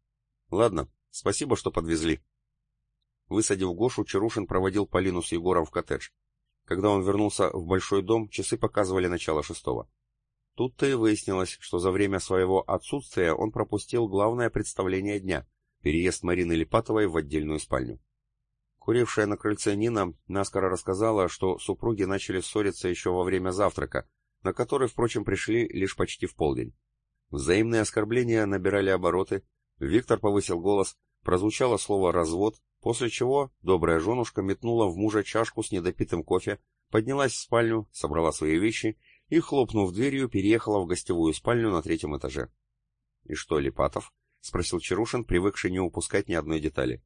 Ладно, спасибо, что подвезли. Высадив Гошу, Чарушин проводил Полину с Егором в коттедж. Когда он вернулся в большой дом, часы показывали начало шестого. Тут-то и выяснилось, что за время своего отсутствия он пропустил главное представление дня — переезд Марины Липатовой в отдельную спальню. Курившая на крыльце Нина наскоро рассказала, что супруги начали ссориться еще во время завтрака, на который, впрочем, пришли лишь почти в полдень. Взаимные оскорбления набирали обороты, Виктор повысил голос, прозвучало слово «развод», После чего добрая женушка метнула в мужа чашку с недопитым кофе, поднялась в спальню, собрала свои вещи и, хлопнув дверью, переехала в гостевую спальню на третьем этаже. — И что, Липатов? — спросил Чарушин, привыкший не упускать ни одной детали.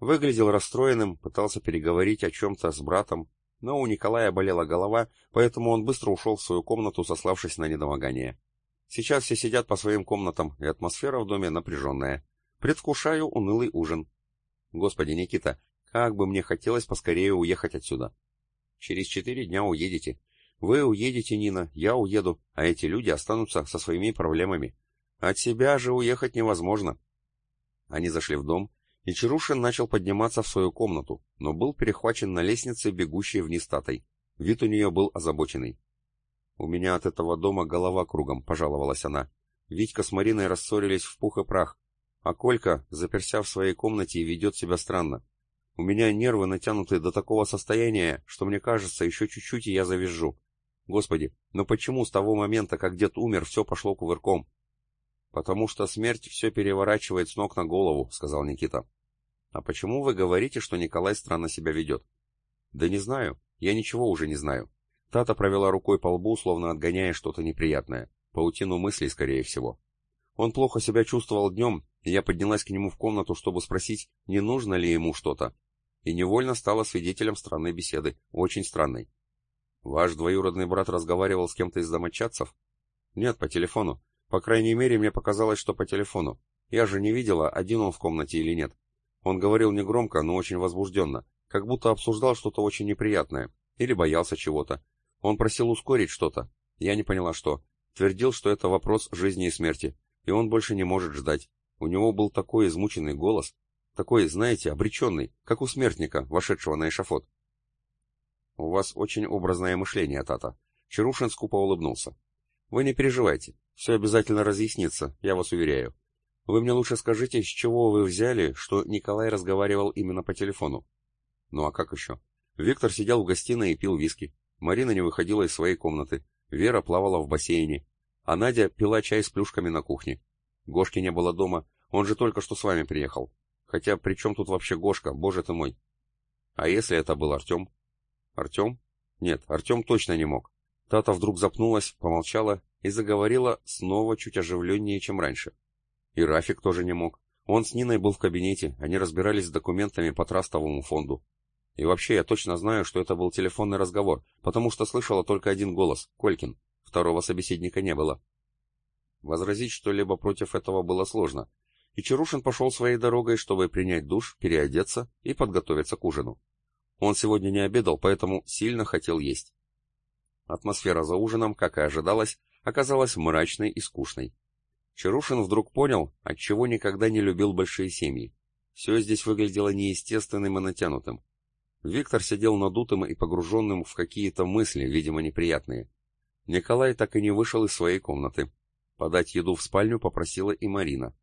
Выглядел расстроенным, пытался переговорить о чем-то с братом, но у Николая болела голова, поэтому он быстро ушел в свою комнату, сославшись на недомогание. Сейчас все сидят по своим комнатам, и атмосфера в доме напряженная. Предвкушаю унылый ужин. Господи, Никита, как бы мне хотелось поскорее уехать отсюда. Через четыре дня уедете. Вы уедете, Нина, я уеду, а эти люди останутся со своими проблемами. От себя же уехать невозможно. Они зашли в дом, и Чарушин начал подниматься в свою комнату, но был перехвачен на лестнице, бегущей вниз татой. Вид у нее был озабоченный. «У меня от этого дома голова кругом», — пожаловалась она. Витька с Мариной рассорились в пух и прах, а Колька, заперся в своей комнате, ведет себя странно. У меня нервы натянуты до такого состояния, что мне кажется, еще чуть-чуть и я завизжу. Господи, но почему с того момента, как дед умер, все пошло кувырком? Потому что смерть все переворачивает с ног на голову, сказал Никита. А почему вы говорите, что Николай странно себя ведет? Да не знаю, я ничего уже не знаю. Тата провела рукой по лбу, словно отгоняя что-то неприятное. Паутину мыслей, скорее всего. Он плохо себя чувствовал днем, и я поднялась к нему в комнату, чтобы спросить, не нужно ли ему что-то. И невольно стала свидетелем странной беседы, очень странной. Ваш двоюродный брат разговаривал с кем-то из домочадцев? Нет, по телефону. По крайней мере, мне показалось, что по телефону. Я же не видела, один он в комнате или нет. Он говорил негромко, но очень возбужденно, как будто обсуждал что-то очень неприятное. Или боялся чего-то. Он просил ускорить что-то. Я не поняла, что. Твердил, что это вопрос жизни и смерти, и он больше не может ждать. У него был такой измученный голос, такой, знаете, обреченный, как у смертника, вошедшего на эшафот. «У вас очень образное мышление, Тата». Чарушин скупо улыбнулся. «Вы не переживайте, все обязательно разъяснится, я вас уверяю. Вы мне лучше скажите, с чего вы взяли, что Николай разговаривал именно по телефону?» «Ну а как еще?» Виктор сидел в гостиной и пил виски. Марина не выходила из своей комнаты. Вера плавала в бассейне. А Надя пила чай с плюшками на кухне. Гошки не было дома, он же только что с вами приехал. Хотя при чем тут вообще Гошка, боже ты мой? А если это был Артем? Артем? Нет, Артем точно не мог. Тата вдруг запнулась, помолчала и заговорила снова чуть оживленнее, чем раньше. И Рафик тоже не мог. Он с Ниной был в кабинете, они разбирались с документами по трастовому фонду. И вообще я точно знаю, что это был телефонный разговор, потому что слышала только один голос — Колькин. Второго собеседника не было. Возразить что-либо против этого было сложно, и Чарушин пошел своей дорогой, чтобы принять душ, переодеться и подготовиться к ужину. Он сегодня не обедал, поэтому сильно хотел есть. Атмосфера за ужином, как и ожидалось, оказалась мрачной и скучной. Чарушин вдруг понял, отчего никогда не любил большие семьи. Все здесь выглядело неестественным и натянутым. Виктор сидел надутым и погруженным в какие-то мысли, видимо, неприятные. Николай так и не вышел из своей комнаты. Подать еду в спальню попросила и Марина.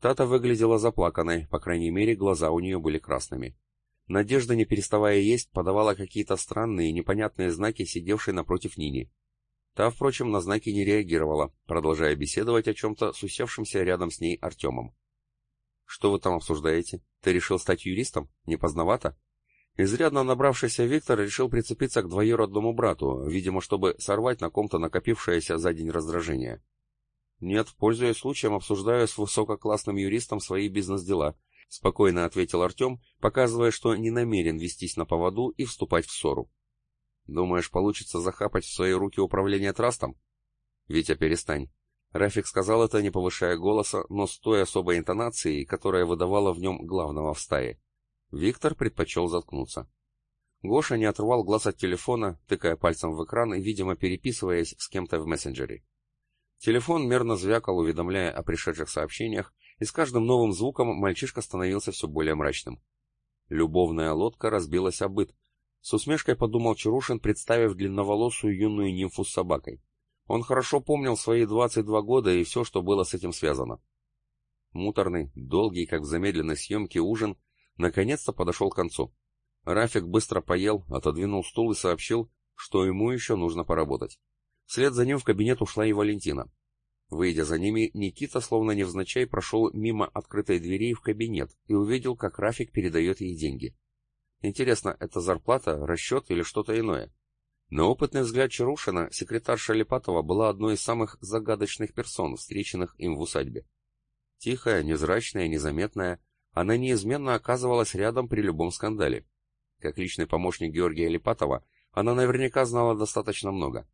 Тата выглядела заплаканной, по крайней мере, глаза у нее были красными. Надежда, не переставая есть, подавала какие-то странные, непонятные знаки, сидевшей напротив Нини. Та, впрочем, на знаки не реагировала, продолжая беседовать о чем-то с усевшимся рядом с ней Артемом. «Что вы там обсуждаете? Ты решил стать юристом? Не поздновато?» Изрядно набравшийся Виктор решил прицепиться к двоюродному брату, видимо, чтобы сорвать на ком-то накопившееся за день раздражение. «Нет, пользуясь случаем, обсуждаю с высококлассным юристом свои бизнес-дела», — спокойно ответил Артем, показывая, что не намерен вестись на поводу и вступать в ссору. «Думаешь, получится захапать в свои руки управление трастом?» «Витя, перестань». Рафик сказал это, не повышая голоса, но с той особой интонацией, которая выдавала в нем главного в стае. Виктор предпочел заткнуться. Гоша не отрывал глаз от телефона, тыкая пальцем в экран и, видимо, переписываясь с кем-то в мессенджере. Телефон мерно звякал, уведомляя о пришедших сообщениях, и с каждым новым звуком мальчишка становился все более мрачным. Любовная лодка разбилась о быт. С усмешкой подумал Чарушин, представив длинноволосую юную нимфу с собакой. Он хорошо помнил свои 22 года и все, что было с этим связано. Муторный, долгий, как в замедленной съемке, ужин наконец-то подошел к концу. Рафик быстро поел, отодвинул стул и сообщил, что ему еще нужно поработать. Вслед за ним в кабинет ушла и Валентина. Выйдя за ними, Никита словно невзначай прошел мимо открытой двери в кабинет и увидел, как Рафик передает ей деньги. Интересно, это зарплата, расчет или что-то иное? На опытный взгляд Чарушина секретарша Липатова была одной из самых загадочных персон, встреченных им в усадьбе. Тихая, незрачная, незаметная, она неизменно оказывалась рядом при любом скандале. Как личный помощник Георгия Липатова, она наверняка знала достаточно много.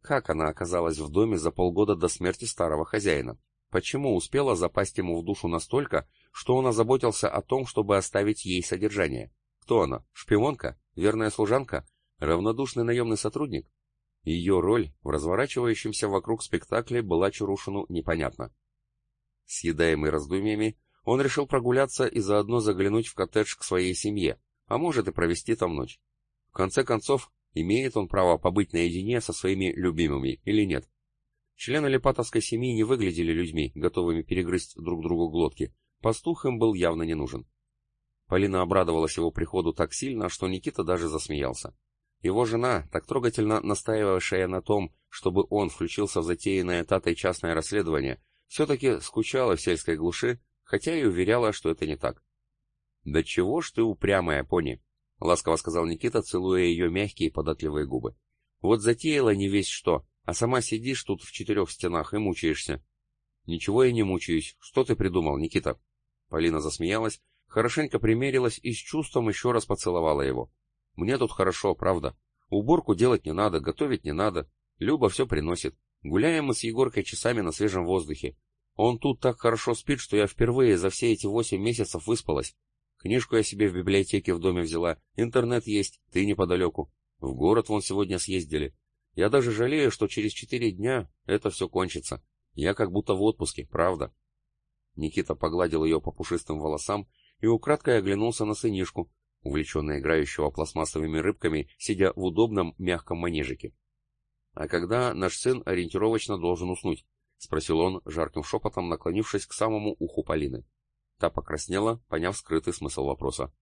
Как она оказалась в доме за полгода до смерти старого хозяина? Почему успела запасть ему в душу настолько, что он озаботился о том, чтобы оставить ей содержание? Кто она? Шпионка? Верная служанка? Равнодушный наемный сотрудник? Ее роль в разворачивающемся вокруг спектакле была Чарушину непонятна. Съедаемый раздумьями, он решил прогуляться и заодно заглянуть в коттедж к своей семье, а может и провести там ночь. В конце концов, имеет он право побыть наедине со своими любимыми или нет. Члены Лепатовской семьи не выглядели людьми, готовыми перегрызть друг другу глотки. Пастух им был явно не нужен. Полина обрадовалась его приходу так сильно, что Никита даже засмеялся. Его жена, так трогательно настаивавшая на том, чтобы он включился в затеянное татой частное расследование, все-таки скучала в сельской глуши хотя и уверяла, что это не так. «Да чего ж ты упрямая, пони?» — ласково сказал Никита, целуя ее мягкие податливые губы. «Вот затеяла не весь что, а сама сидишь тут в четырех стенах и мучаешься». «Ничего я не мучаюсь. Что ты придумал, Никита?» Полина засмеялась, хорошенько примерилась и с чувством еще раз поцеловала его. «Мне тут хорошо, правда. Уборку делать не надо, готовить не надо. Люба все приносит. Гуляем мы с Егоркой часами на свежем воздухе. Он тут так хорошо спит, что я впервые за все эти восемь месяцев выспалась. Книжку я себе в библиотеке в доме взяла, интернет есть, ты неподалеку. В город вон сегодня съездили. Я даже жалею, что через четыре дня это все кончится. Я как будто в отпуске, правда. Никита погладил ее по пушистым волосам и украдкой оглянулся на сынишку, увлеченно играющего пластмассовыми рыбками, сидя в удобном мягком манежике. «А когда наш сын ориентировочно должен уснуть?» — спросил он, жарким шепотом наклонившись к самому уху Полины. Та покраснела, поняв скрытый смысл вопроса.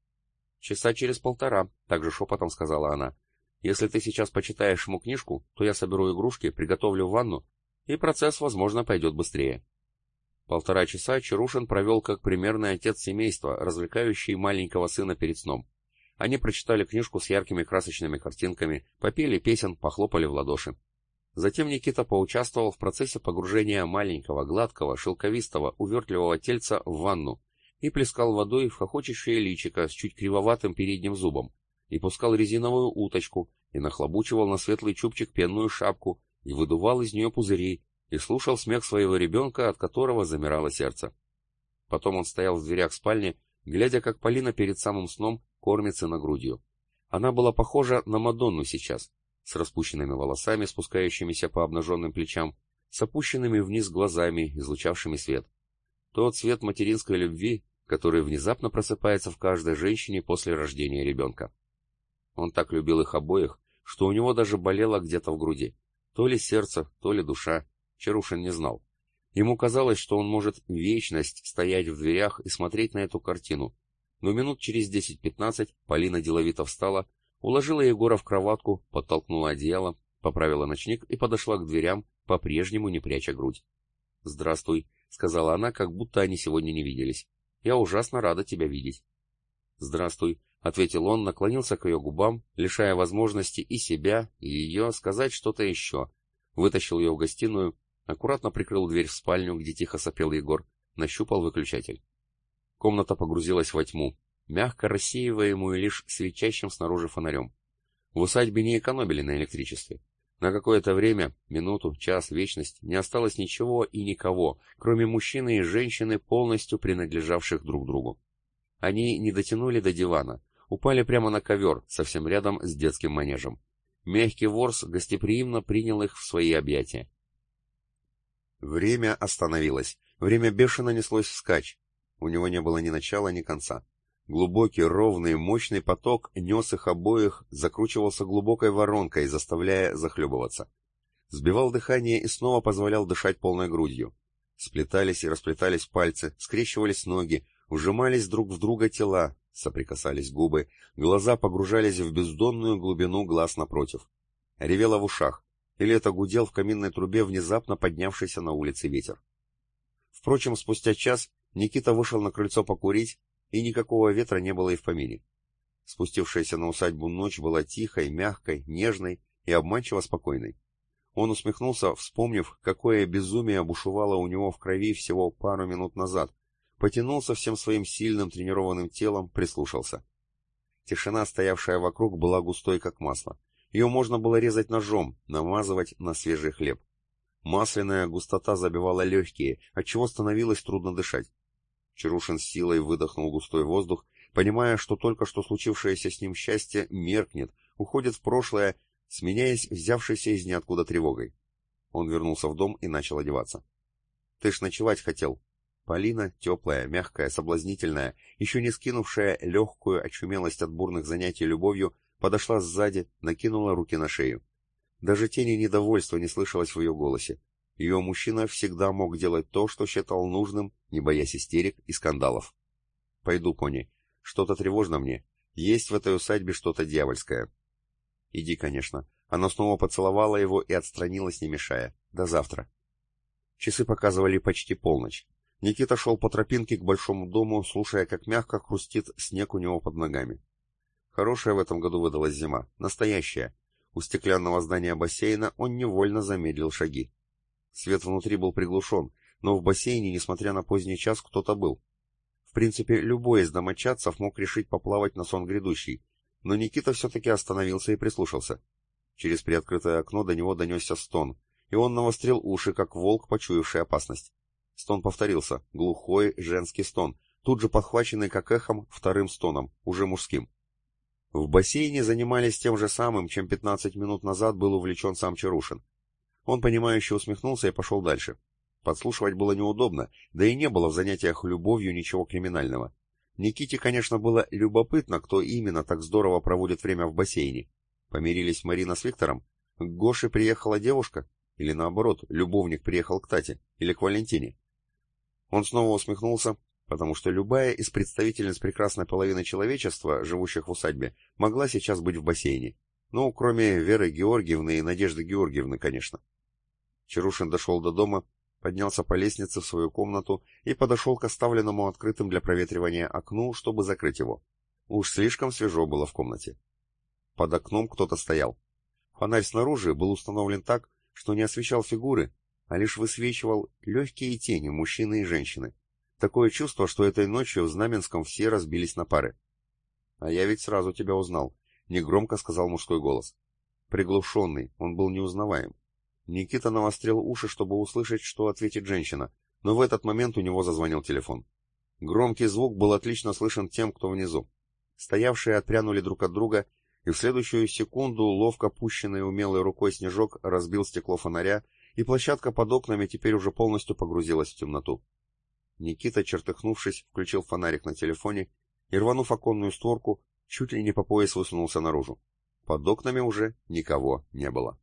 «Часа через полтора», — также шепотом сказала она. «Если ты сейчас почитаешь ему книжку, то я соберу игрушки, приготовлю ванну, и процесс, возможно, пойдет быстрее». Полтора часа Чарушин провел как примерный отец семейства, развлекающий маленького сына перед сном. Они прочитали книжку с яркими красочными картинками, попели песен, похлопали в ладоши. Затем Никита поучаствовал в процессе погружения маленького, гладкого, шелковистого, увертливого тельца в ванну и плескал водой в хохочущее личико с чуть кривоватым передним зубом, и пускал резиновую уточку, и нахлобучивал на светлый чубчик пенную шапку, и выдувал из нее пузыри, и слушал смех своего ребенка, от которого замирало сердце. Потом он стоял в дверях спальни, глядя, как Полина перед самым сном кормит сына грудью. Она была похожа на Мадонну сейчас, с распущенными волосами, спускающимися по обнаженным плечам, с опущенными вниз глазами, излучавшими свет. Тот свет материнской любви, который внезапно просыпается в каждой женщине после рождения ребенка. Он так любил их обоих, что у него даже болело где-то в груди. То ли сердце, то ли душа, Чарушин не знал. Ему казалось, что он может вечность стоять в дверях и смотреть на эту картину. Но минут через 10-15 Полина деловито встала, уложила Егора в кроватку, подтолкнула одеяло, поправила ночник и подошла к дверям, по-прежнему не пряча грудь. «Здравствуй», — сказала она, как будто они сегодня не виделись. «Я ужасно рада тебя видеть». «Здравствуй», — ответил он, наклонился к ее губам, лишая возможности и себя, и ее сказать что-то еще. Вытащил ее в гостиную, Аккуратно прикрыл дверь в спальню, где тихо сопел Егор, нащупал выключатель. Комната погрузилась во тьму, мягко рассеиваемую лишь свечащим снаружи фонарем. В усадьбе не экономили на электричестве. На какое-то время, минуту, час, вечность, не осталось ничего и никого, кроме мужчины и женщины, полностью принадлежавших друг другу. Они не дотянули до дивана, упали прямо на ковер, совсем рядом с детским манежем. Мягкий ворс гостеприимно принял их в свои объятия. Время остановилось. Время бешено неслось вскачь. У него не было ни начала, ни конца. Глубокий, ровный, мощный поток нес их обоих, закручивался глубокой воронкой, заставляя захлебываться. Сбивал дыхание и снова позволял дышать полной грудью. Сплетались и расплетались пальцы, скрещивались ноги, ужимались друг в друга тела, соприкасались губы, глаза погружались в бездонную глубину глаз напротив. Ревело в ушах, или это гудел в каминной трубе внезапно поднявшийся на улице ветер. Впрочем, спустя час Никита вышел на крыльцо покурить, и никакого ветра не было и в помине. Спустившаяся на усадьбу ночь была тихой, мягкой, нежной и обманчиво спокойной. Он усмехнулся, вспомнив, какое безумие бушевало у него в крови всего пару минут назад, потянулся всем своим сильным тренированным телом, прислушался. Тишина, стоявшая вокруг, была густой, как масло. Ее можно было резать ножом, намазывать на свежий хлеб. Масляная густота забивала легкие, отчего становилось трудно дышать. Чарушин с силой выдохнул густой воздух, понимая, что только что случившееся с ним счастье меркнет, уходит в прошлое, сменяясь взявшейся из ниоткуда тревогой. Он вернулся в дом и начал одеваться. — Ты ж ночевать хотел. Полина, теплая, мягкая, соблазнительная, еще не скинувшая легкую очумелость от бурных занятий любовью, подошла сзади, накинула руки на шею. Даже тени недовольства не слышалось в ее голосе. Ее мужчина всегда мог делать то, что считал нужным, не боясь истерик и скандалов. «Пойду, пони. Что-то тревожно мне. Есть в этой усадьбе что-то дьявольское». «Иди, конечно». Она снова поцеловала его и отстранилась, не мешая. «До завтра». Часы показывали почти полночь. Никита шел по тропинке к большому дому, слушая, как мягко хрустит снег у него под ногами. Хорошая в этом году выдалась зима, настоящая. У стеклянного здания бассейна он невольно замедлил шаги. Свет внутри был приглушен, но в бассейне, несмотря на поздний час, кто-то был. В принципе, любой из домочадцев мог решить поплавать на сон грядущий, но Никита все-таки остановился и прислушался. Через приоткрытое окно до него донесся стон, и он навострил уши, как волк, почуявший опасность. Стон повторился, глухой женский стон, тут же подхваченный как эхом вторым стоном, уже мужским. В бассейне занимались тем же самым, чем 15 минут назад был увлечен сам Чарушин. Он, понимающе усмехнулся и пошел дальше. Подслушивать было неудобно, да и не было в занятиях любовью ничего криминального. Никите, конечно, было любопытно, кто именно так здорово проводит время в бассейне. Помирились Марина с Виктором? К Гоше приехала девушка? Или наоборот, любовник приехал к Тате? Или к Валентине? Он снова усмехнулся, потому что любая из представительниц прекрасной половины человечества, живущих в усадьбе, могла сейчас быть в бассейне. Ну, кроме Веры Георгиевны и Надежды Георгиевны, конечно. Чарушин дошел до дома, поднялся по лестнице в свою комнату и подошел к оставленному открытым для проветривания окну, чтобы закрыть его. Уж слишком свежо было в комнате. Под окном кто-то стоял. Фонарь снаружи был установлен так, что не освещал фигуры, а лишь высвечивал легкие тени мужчины и женщины. Такое чувство, что этой ночью в Знаменском все разбились на пары. «А я ведь сразу тебя узнал», — негромко сказал мужской голос. Приглушенный, он был неузнаваем. Никита навострил уши, чтобы услышать, что ответит женщина, но в этот момент у него зазвонил телефон. Громкий звук был отлично слышен тем, кто внизу. Стоявшие отпрянули друг от друга, и в следующую секунду ловко пущенной умелой рукой снежок разбил стекло фонаря, и площадка под окнами теперь уже полностью погрузилась в темноту. Никита, чертыхнувшись, включил фонарик на телефоне и, рванув оконную створку, чуть ли не по пояс высунулся наружу. Под окнами уже никого не было.